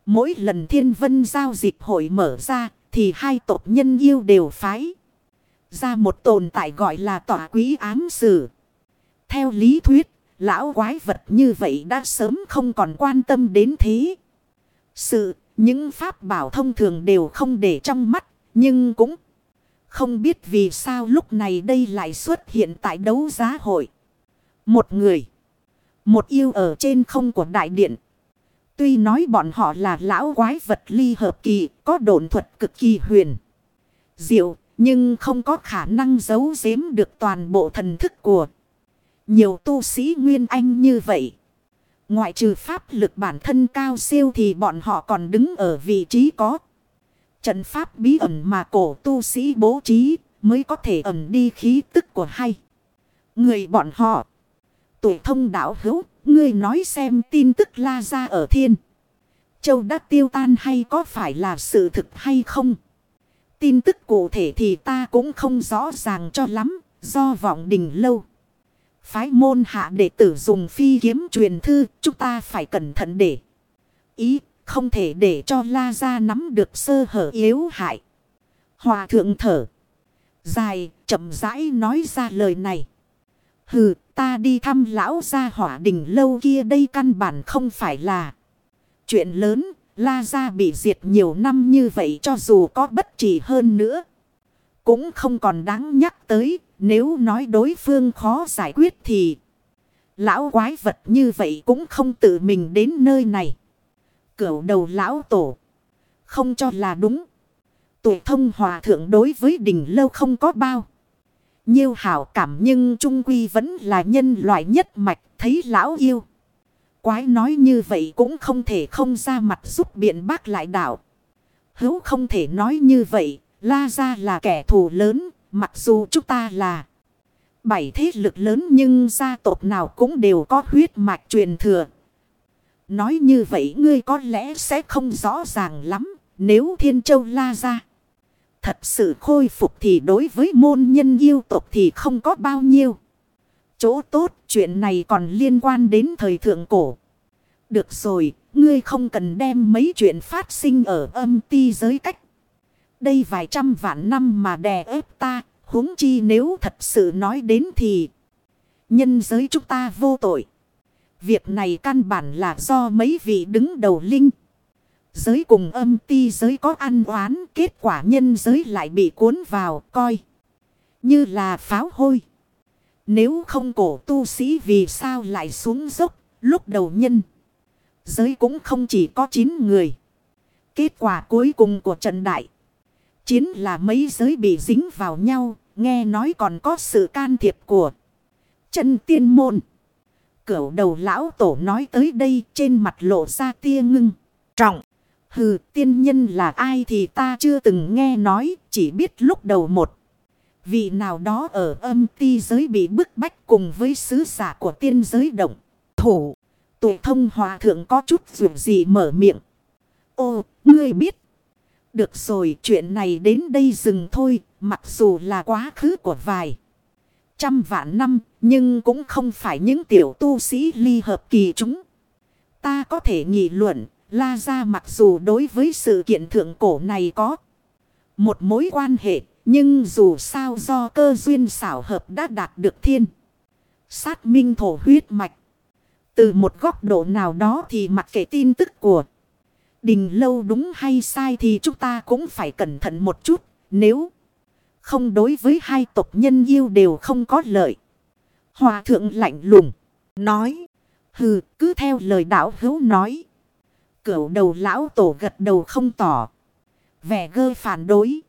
Mỗi lần thiên vân giao dịch hội mở ra, thì hai tộc nhân yêu đều phái. Ra một tồn tại gọi là tỏa quý ám sử. Theo lý thuyết, lão quái vật như vậy đã sớm không còn quan tâm đến thế. Sự, những pháp bảo thông thường đều không để trong mắt, nhưng cũng không biết vì sao lúc này đây lại xuất hiện tại đấu giá hội. Một người, một yêu ở trên không của đại điện. Tuy nói bọn họ là lão quái vật ly hợp kỳ, có độn thuật cực kỳ huyền. Diệu, nhưng không có khả năng giấu giếm được toàn bộ thần thức của nhiều tu sĩ Nguyên Anh như vậy. Ngoại trừ pháp lực bản thân cao siêu thì bọn họ còn đứng ở vị trí có. Trận pháp bí ẩn mà cổ tu sĩ bố trí mới có thể ẩn đi khí tức của hai. Người bọn họ. Tuổi thông đạo hữu, ngươi nói xem tin tức la ra ở thiên. Châu đã tiêu tan hay có phải là sự thực hay không? Tin tức cụ thể thì ta cũng không rõ ràng cho lắm, do vọng đình lâu. Phái môn hạ đệ tử dùng phi kiếm truyền thư, chúng ta phải cẩn thận để. Ý, không thể để cho la ra nắm được sơ hở yếu hại. Hòa thượng thở. Dài, chậm rãi nói ra lời này. Hừ, ta đi thăm lão gia hỏa đình lâu kia đây căn bản không phải là chuyện lớn. La gia bị diệt nhiều năm như vậy cho dù có bất chỉ hơn nữa. Cũng không còn đáng nhắc tới. Nếu nói đối phương khó giải quyết thì. Lão quái vật như vậy cũng không tự mình đến nơi này. Cửu đầu lão tổ. Không cho là đúng. Tuổi thông hòa thượng đối với đỉnh lâu không có bao. Nhiêu hảo cảm nhưng trung quy vẫn là nhân loại nhất mạch, thấy lão yêu. Quái nói như vậy cũng không thể không ra mặt giúp biện bác lại đạo. Hữu không thể nói như vậy, la ra là kẻ thù lớn, mặc dù chúng ta là bảy thế lực lớn nhưng gia tộc nào cũng đều có huyết mạch truyền thừa. Nói như vậy ngươi có lẽ sẽ không rõ ràng lắm nếu thiên châu la ra. Thật sự khôi phục thì đối với môn nhân yêu tộc thì không có bao nhiêu. Chỗ tốt chuyện này còn liên quan đến thời thượng cổ. Được rồi, ngươi không cần đem mấy chuyện phát sinh ở âm ti giới cách. Đây vài trăm vạn năm mà đè ép ta, huống chi nếu thật sự nói đến thì nhân giới chúng ta vô tội. Việc này căn bản là do mấy vị đứng đầu linh. Giới cùng âm ti giới có ăn oán, kết quả nhân giới lại bị cuốn vào, coi. Như là pháo hôi. Nếu không cổ tu sĩ vì sao lại xuống dốc, lúc đầu nhân. Giới cũng không chỉ có 9 người. Kết quả cuối cùng của trận đại. Chiến là mấy giới bị dính vào nhau, nghe nói còn có sự can thiệp của chân tiên môn. Cửu đầu lão tổ nói tới đây trên mặt lộ ra tia ngưng. Trọng. Hừ tiên nhân là ai thì ta chưa từng nghe nói. Chỉ biết lúc đầu một. Vị nào đó ở âm ti giới bị bức bách cùng với sứ giả của tiên giới động. Thủ. Tụ thông hòa thượng có chút dù gì mở miệng. Ô, ngươi biết. Được rồi, chuyện này đến đây dừng thôi, mặc dù là quá khứ của vài trăm vạn năm, nhưng cũng không phải những tiểu tu sĩ ly hợp kỳ chúng. Ta có thể nghị luận, la ra mặc dù đối với sự kiện thượng cổ này có một mối quan hệ, nhưng dù sao do cơ duyên xảo hợp đã đạt được thiên. Sát minh thổ huyết mạch. Từ một góc độ nào đó thì mặc kệ tin tức của đình lâu đúng hay sai thì chúng ta cũng phải cẩn thận một chút. Nếu không đối với hai tộc nhân yêu đều không có lợi. Hòa thượng lạnh lùng. Nói. Hừ, cứ theo lời đạo hữu nói. Cửu đầu lão tổ gật đầu không tỏ. Vẻ gơ phản đối.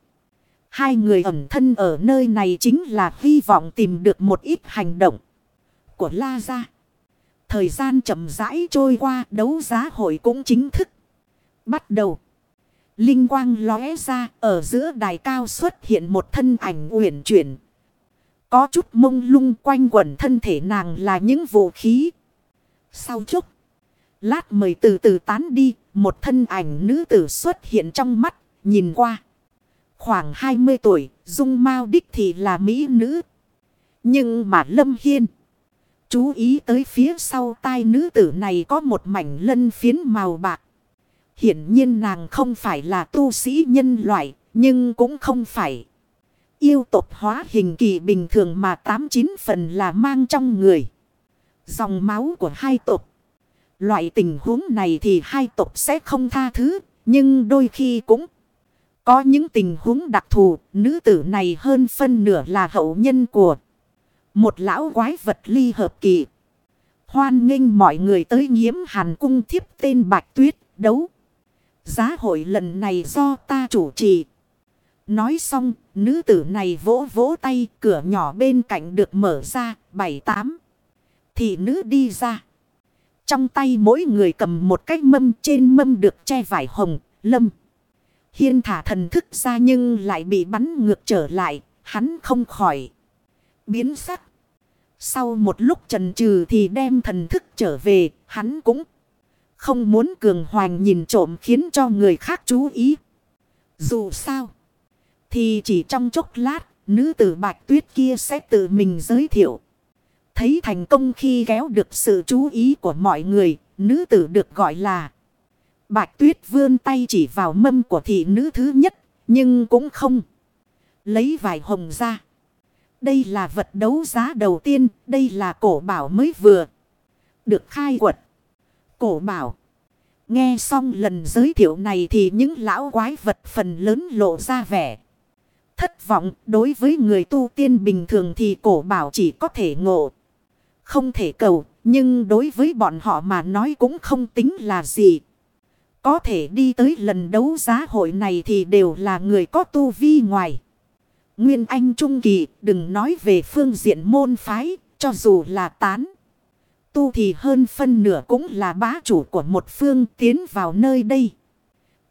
Hai người ẩn thân ở nơi này chính là hy vọng tìm được một ít hành động của La Gia. Thời gian chậm rãi trôi qua đấu giá hội cũng chính thức. Bắt đầu. Linh quang lóe ra ở giữa đài cao xuất hiện một thân ảnh uyển chuyển. Có chút mông lung quanh quẩn thân thể nàng là những vũ khí. Sau chút. Lát mời từ từ tán đi, một thân ảnh nữ tử xuất hiện trong mắt, nhìn qua. Khoảng 20 tuổi, dung mao đích thì là mỹ nữ. Nhưng mà Lâm Hiên, chú ý tới phía sau tai nữ tử này có một mảnh lân phiến màu bạc. Hiển nhiên nàng không phải là tu sĩ nhân loại, nhưng cũng không phải. Yêu tộc hóa hình kỳ bình thường mà tám chín phần là mang trong người. Dòng máu của hai tộc. Loại tình huống này thì hai tộc sẽ không tha thứ. Nhưng đôi khi cũng có những tình huống đặc thù. Nữ tử này hơn phân nửa là hậu nhân của một lão quái vật ly hợp kỳ. Hoan nghênh mọi người tới nhiễm hàn cung thiếp tên Bạch Tuyết đấu. Giá hội lần này do ta chủ trì. Nói xong, nữ tử này vỗ vỗ tay, cửa nhỏ bên cạnh được mở ra, bảy tám. thì nữ đi ra. Trong tay mỗi người cầm một cái mâm trên mâm được che vải hồng, lâm. Hiên thả thần thức ra nhưng lại bị bắn ngược trở lại, hắn không khỏi. Biến sắc. Sau một lúc trần trừ thì đem thần thức trở về, hắn cũng không muốn cường hoành nhìn trộm khiến cho người khác chú ý. Dù sao, thì chỉ trong chốc lát, nữ tử bạch tuyết kia sẽ tự mình giới thiệu. Thấy thành công khi kéo được sự chú ý của mọi người, nữ tử được gọi là Bạch tuyết vươn tay chỉ vào mâm của thị nữ thứ nhất, nhưng cũng không lấy vải hồng ra. Đây là vật đấu giá đầu tiên, đây là cổ bảo mới vừa được khai quật. Cổ bảo. Nghe xong lần giới thiệu này thì những lão quái vật phần lớn lộ ra vẻ. Thất vọng đối với người tu tiên bình thường thì cổ bảo chỉ có thể ngộ. Không thể cầu, nhưng đối với bọn họ mà nói cũng không tính là gì. Có thể đi tới lần đấu giá hội này thì đều là người có tu vi ngoài. Nguyên Anh Trung Kỳ đừng nói về phương diện môn phái, cho dù là tán. Tu thì hơn phân nửa cũng là bá chủ của một phương tiến vào nơi đây.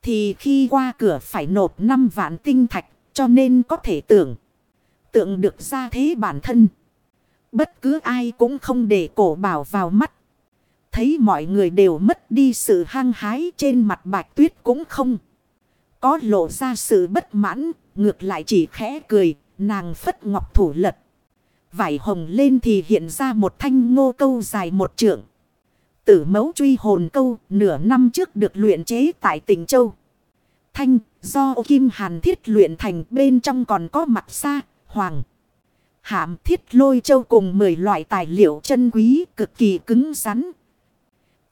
Thì khi qua cửa phải nộp 5 vạn tinh thạch cho nên có thể tưởng. Tượng được ra thế bản thân. Bất cứ ai cũng không để cổ bảo vào mắt. Thấy mọi người đều mất đi sự hăng hái trên mặt bạch tuyết cũng không. Có lộ ra sự bất mãn, ngược lại chỉ khẽ cười, nàng phất ngọc thủ lật. Vải hồng lên thì hiện ra một thanh ngô câu dài một trượng. Tử mấu truy hồn câu nửa năm trước được luyện chế tại tỉnh Châu. Thanh do kim hàn thiết luyện thành bên trong còn có mặt xa, hoàng. Hạm thiết lôi châu cùng 10 loại tài liệu chân quý cực kỳ cứng rắn.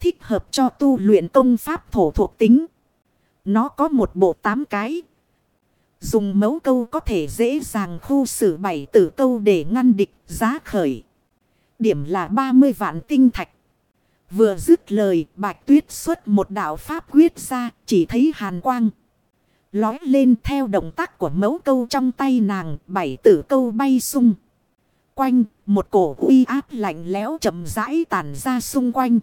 Thích hợp cho tu luyện công pháp thổ thuộc tính. Nó có một bộ tám cái. Dùng mấu câu có thể dễ dàng khu xử bảy tử câu để ngăn địch giá khởi. Điểm là 30 vạn tinh thạch. Vừa dứt lời, bạch tuyết xuất một đạo pháp quyết ra, chỉ thấy hàn quang. Lói lên theo động tác của mấu câu trong tay nàng, bảy tử câu bay sung. Quanh, một cổ uy áp lạnh lẽo chậm rãi tàn ra xung quanh.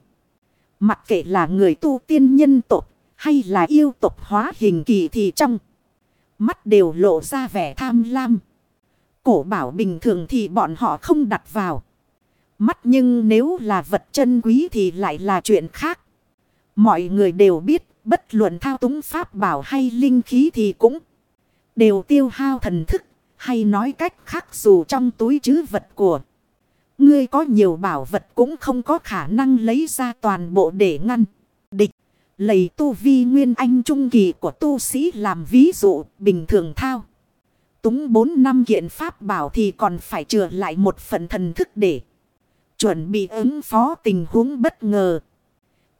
Mặc kệ là người tu tiên nhân tộc, hay là yêu tộc hóa hình kỳ thì trong. Mắt đều lộ ra vẻ tham lam. Cổ bảo bình thường thì bọn họ không đặt vào. Mắt nhưng nếu là vật chân quý thì lại là chuyện khác. Mọi người đều biết, bất luận thao túng pháp bảo hay linh khí thì cũng đều tiêu hao thần thức. Hay nói cách khác dù trong túi chứ vật của ngươi có nhiều bảo vật cũng không có khả năng lấy ra toàn bộ để ngăn địch. Lấy tu vi nguyên anh trung kỳ của tu sĩ làm ví dụ bình thường thao. Túng 4 năm kiện pháp bảo thì còn phải trừ lại một phần thần thức để chuẩn bị ứng phó tình huống bất ngờ.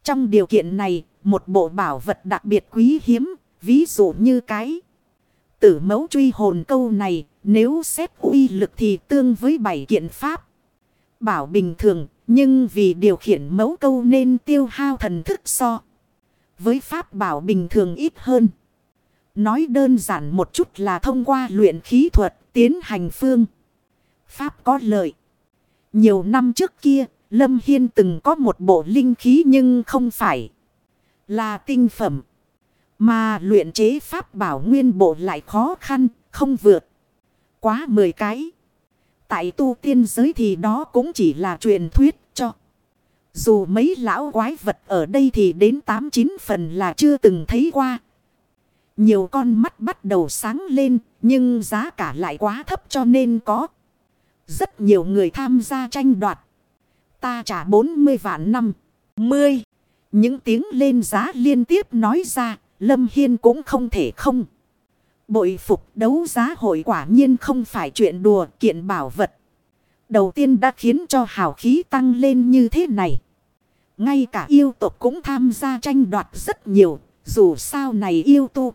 Trong điều kiện này, một bộ bảo vật đặc biệt quý hiếm, ví dụ như cái tử mẫu truy hồn câu này, nếu xét uy lực thì tương với bảy kiện pháp. Bảo bình thường, nhưng vì điều khiển mẫu câu nên tiêu hao thần thức so với pháp bảo bình thường ít hơn. Nói đơn giản một chút là thông qua luyện khí thuật tiến hành phương. Pháp có lợi. Nhiều năm trước kia, Lâm Hiên từng có một bộ linh khí nhưng không phải là tinh phẩm. Mà luyện chế pháp bảo nguyên bộ lại khó khăn, không vượt. Quá 10 cái. Tại tu tiên giới thì đó cũng chỉ là truyền thuyết cho. Dù mấy lão quái vật ở đây thì đến 8-9 phần là chưa từng thấy qua. Nhiều con mắt bắt đầu sáng lên, nhưng giá cả lại quá thấp cho nên có. Rất nhiều người tham gia tranh đoạt. Ta trả 40 vạn năm. 10. Những tiếng lên giá liên tiếp nói ra, Lâm Hiên cũng không thể không. Bội phục đấu giá hội quả nhiên không phải chuyện đùa kiện bảo vật. Đầu tiên đã khiến cho hào khí tăng lên như thế này. Ngay cả yêu tộc cũng tham gia tranh đoạt rất nhiều, dù sao này yêu tu.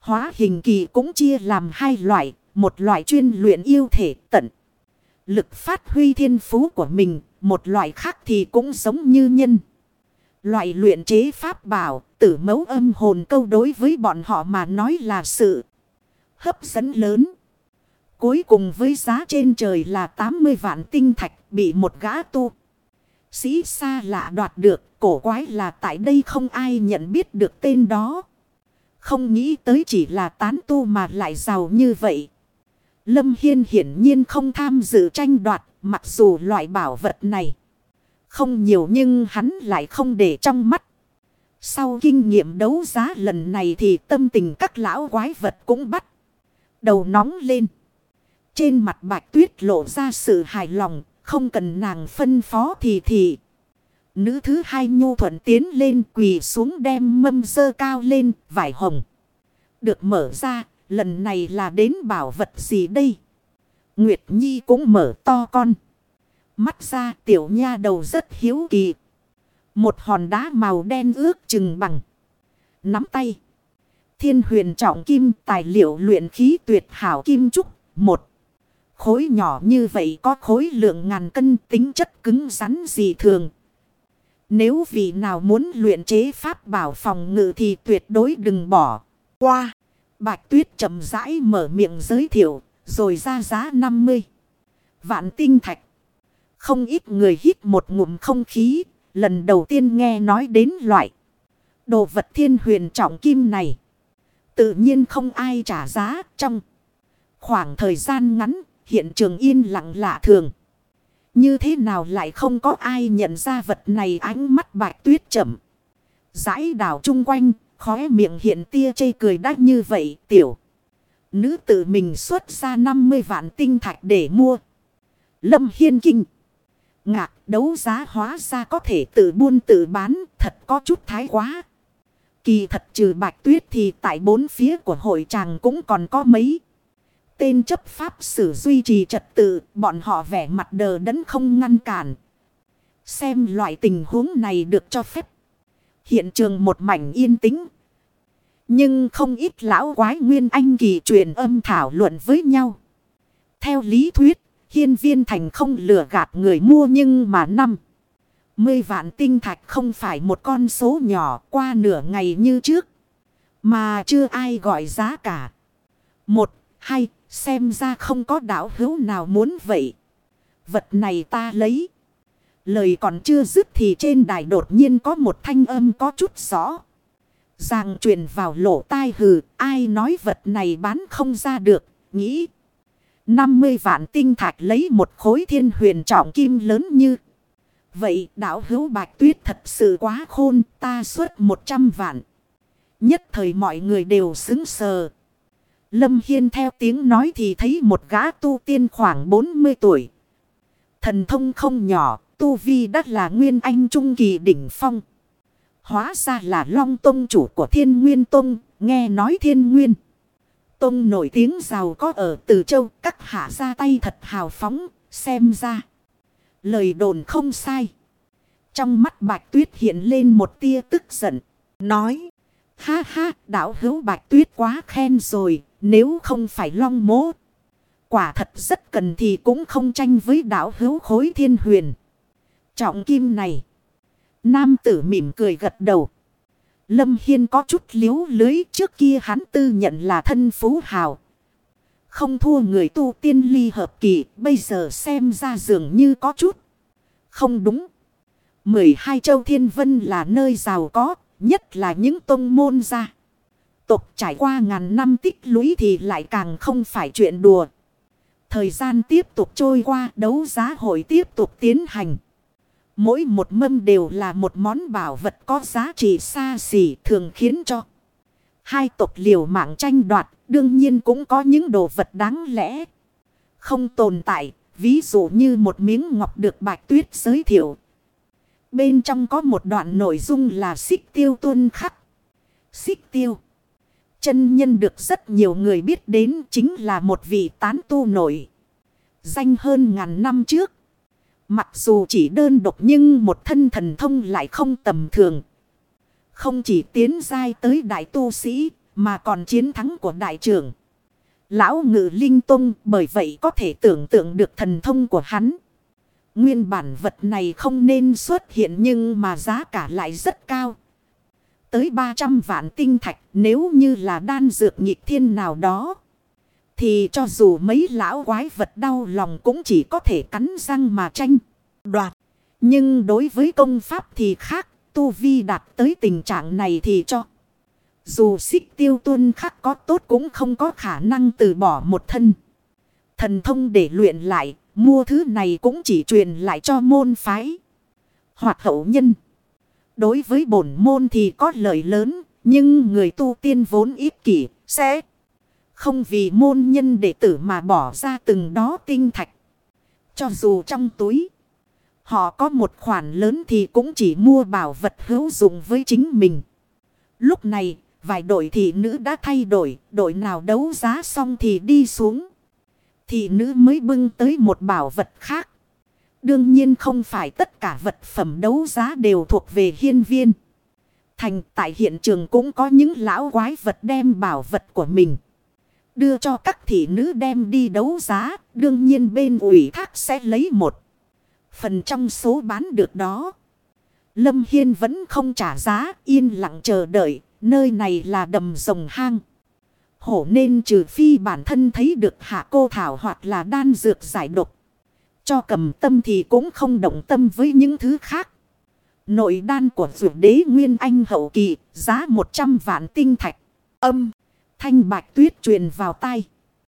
Hóa hình kỳ cũng chia làm hai loại, một loại chuyên luyện yêu thể tận. Lực phát huy thiên phú của mình, một loại khác thì cũng giống như nhân. Loại luyện chế pháp bảo, tử mấu âm hồn câu đối với bọn họ mà nói là sự hấp dẫn lớn. Cuối cùng với giá trên trời là 80 vạn tinh thạch bị một gã tu. Sĩ xa lạ đoạt được, cổ quái là tại đây không ai nhận biết được tên đó. Không nghĩ tới chỉ là tán tu mà lại giàu như vậy. Lâm Hiên hiển nhiên không tham dự tranh đoạt, mặc dù loại bảo vật này không nhiều nhưng hắn lại không để trong mắt. Sau kinh nghiệm đấu giá lần này thì tâm tình các lão quái vật cũng bắt đầu nóng lên. Trên mặt bạch tuyết lộ ra sự hài lòng, không cần nàng phân phó thì thì. Nữ thứ hai nhu thuận tiến lên quỳ xuống đem mâm dơ cao lên, vải hồng. Được mở ra, lần này là đến bảo vật gì đây? Nguyệt Nhi cũng mở to con. Mắt ra tiểu nha đầu rất hiếu kỳ. Một hòn đá màu đen ước chừng bằng. Nắm tay. Thiên huyền trọng kim tài liệu luyện khí tuyệt hảo kim trúc. Một. Khối nhỏ như vậy có khối lượng ngàn cân tính chất cứng rắn gì thường. Nếu vị nào muốn luyện chế pháp bảo phòng ngự thì tuyệt đối đừng bỏ qua. Bạch tuyết chậm rãi mở miệng giới thiệu, rồi ra giá 50. Vạn tinh thạch. Không ít người hít một ngụm không khí. Lần đầu tiên nghe nói đến loại. Đồ vật thiên huyền trọng kim này. Tự nhiên không ai trả giá trong. Khoảng thời gian ngắn. Hiện trường yên lặng lạ thường. Như thế nào lại không có ai nhận ra vật này ánh mắt bạch tuyết chậm. Giải đảo chung quanh. Khóe miệng hiện tia chây cười đắt như vậy, tiểu. Nữ tự mình xuất ra 50 vạn tinh thạch để mua. Lâm Hiên Kinh. Ngạc đấu giá hóa ra có thể tự buôn tự bán thật có chút thái quá. Kỳ thật trừ bạch tuyết thì tại bốn phía của hội tràng cũng còn có mấy. Tên chấp pháp sử duy trì trật tự bọn họ vẻ mặt đờ đẫn không ngăn cản. Xem loại tình huống này được cho phép. Hiện trường một mảnh yên tĩnh. Nhưng không ít lão quái nguyên anh kỳ truyền âm thảo luận với nhau. Theo lý thuyết, hiên viên thành không lừa gạt người mua nhưng mà năm. Mươi vạn tinh thạch không phải một con số nhỏ qua nửa ngày như trước. Mà chưa ai gọi giá cả. Một, hai, xem ra không có đảo hữu nào muốn vậy. Vật này ta lấy. Lời còn chưa dứt thì trên đài đột nhiên có một thanh âm có chút rõ. Giàng truyền vào lỗ tai hừ, ai nói vật này bán không ra được, nghĩ. 50 vạn tinh thạch lấy một khối thiên huyền trọng kim lớn như. Vậy đảo hữu bạch tuyết thật sự quá khôn, ta xuất 100 vạn. Nhất thời mọi người đều xứng sờ. Lâm Hiên theo tiếng nói thì thấy một gã tu tiên khoảng 40 tuổi. Thần thông không nhỏ, tu vi đắt là nguyên anh trung kỳ đỉnh phong. Hóa ra là Long Tông chủ của Thiên Nguyên Tông, nghe nói Thiên Nguyên. Tông nổi tiếng giàu có ở Từ Châu, các hạ ra tay thật hào phóng, xem ra. Lời đồn không sai. Trong mắt Bạch Tuyết hiện lên một tia tức giận, nói. Ha ha, đảo hữu Bạch Tuyết quá khen rồi, nếu không phải long mố. Quả thật rất cần thì cũng không tranh với đảo hữu khối thiên huyền. Trọng kim này. Nam tử mỉm cười gật đầu. Lâm Hiên có chút liếu lưới trước kia hắn tư nhận là thân phú hào. Không thua người tu tiên ly hợp kỳ, bây giờ xem ra dường như có chút. Không đúng. 12 châu thiên vân là nơi giàu có, nhất là những tông môn gia. Tục trải qua ngàn năm tích lũy thì lại càng không phải chuyện đùa. Thời gian tiếp tục trôi qua đấu giá hội tiếp tục tiến hành. Mỗi một mâm đều là một món bảo vật có giá trị xa xỉ thường khiến cho hai tộc liều mạng tranh đoạt. Đương nhiên cũng có những đồ vật đáng lẽ không tồn tại. Ví dụ như một miếng ngọc được bạch tuyết giới thiệu. Bên trong có một đoạn nội dung là xích tiêu tuân khắc. Xích tiêu. Chân nhân được rất nhiều người biết đến chính là một vị tán tu nổi. Danh hơn ngàn năm trước. Mặc dù chỉ đơn độc nhưng một thân thần thông lại không tầm thường. Không chỉ tiến dai tới đại tu sĩ, mà còn chiến thắng của đại trưởng. Lão ngự linh tung bởi vậy có thể tưởng tượng được thần thông của hắn. Nguyên bản vật này không nên xuất hiện nhưng mà giá cả lại rất cao. Tới 300 vạn tinh thạch, nếu như là đan dược nhịp thiên nào đó. Thì cho dù mấy lão quái vật đau lòng cũng chỉ có thể cắn răng mà tranh, đoạt. Nhưng đối với công pháp thì khác, tu vi đạt tới tình trạng này thì cho. Dù xích tiêu tuân khắc có tốt cũng không có khả năng từ bỏ một thân. Thần thông để luyện lại, mua thứ này cũng chỉ truyền lại cho môn phái. Hoặc hậu nhân. Đối với bổn môn thì có lợi lớn, nhưng người tu tiên vốn ít kỷ, sẽ không vì môn nhân đệ tử mà bỏ ra từng đó tinh thạch. Cho dù trong túi, họ có một khoản lớn thì cũng chỉ mua bảo vật hữu dụng với chính mình. Lúc này, vài đội thị nữ đã thay đổi, đội nào đấu giá xong thì đi xuống. Thị nữ mới bưng tới một bảo vật khác. Đương nhiên không phải tất cả vật phẩm đấu giá đều thuộc về hiên viên. Thành tại hiện trường cũng có những lão quái vật đem bảo vật của mình. Đưa cho các thị nữ đem đi đấu giá. Đương nhiên bên ủy thác sẽ lấy một. Phần trong số bán được đó. Lâm Hiên vẫn không trả giá. Yên lặng chờ đợi. Nơi này là đầm rồng hang. Hổ nên trừ phi bản thân thấy được hạ cô thảo hoặc là đan dược giải độc. Cho cầm tâm thì cũng không động tâm với những thứ khác. Nội đan của vượt đế Nguyên Anh hậu kỳ, giá 100 vạn tinh thạch. Âm, thanh bạch tuyết truyền vào tay.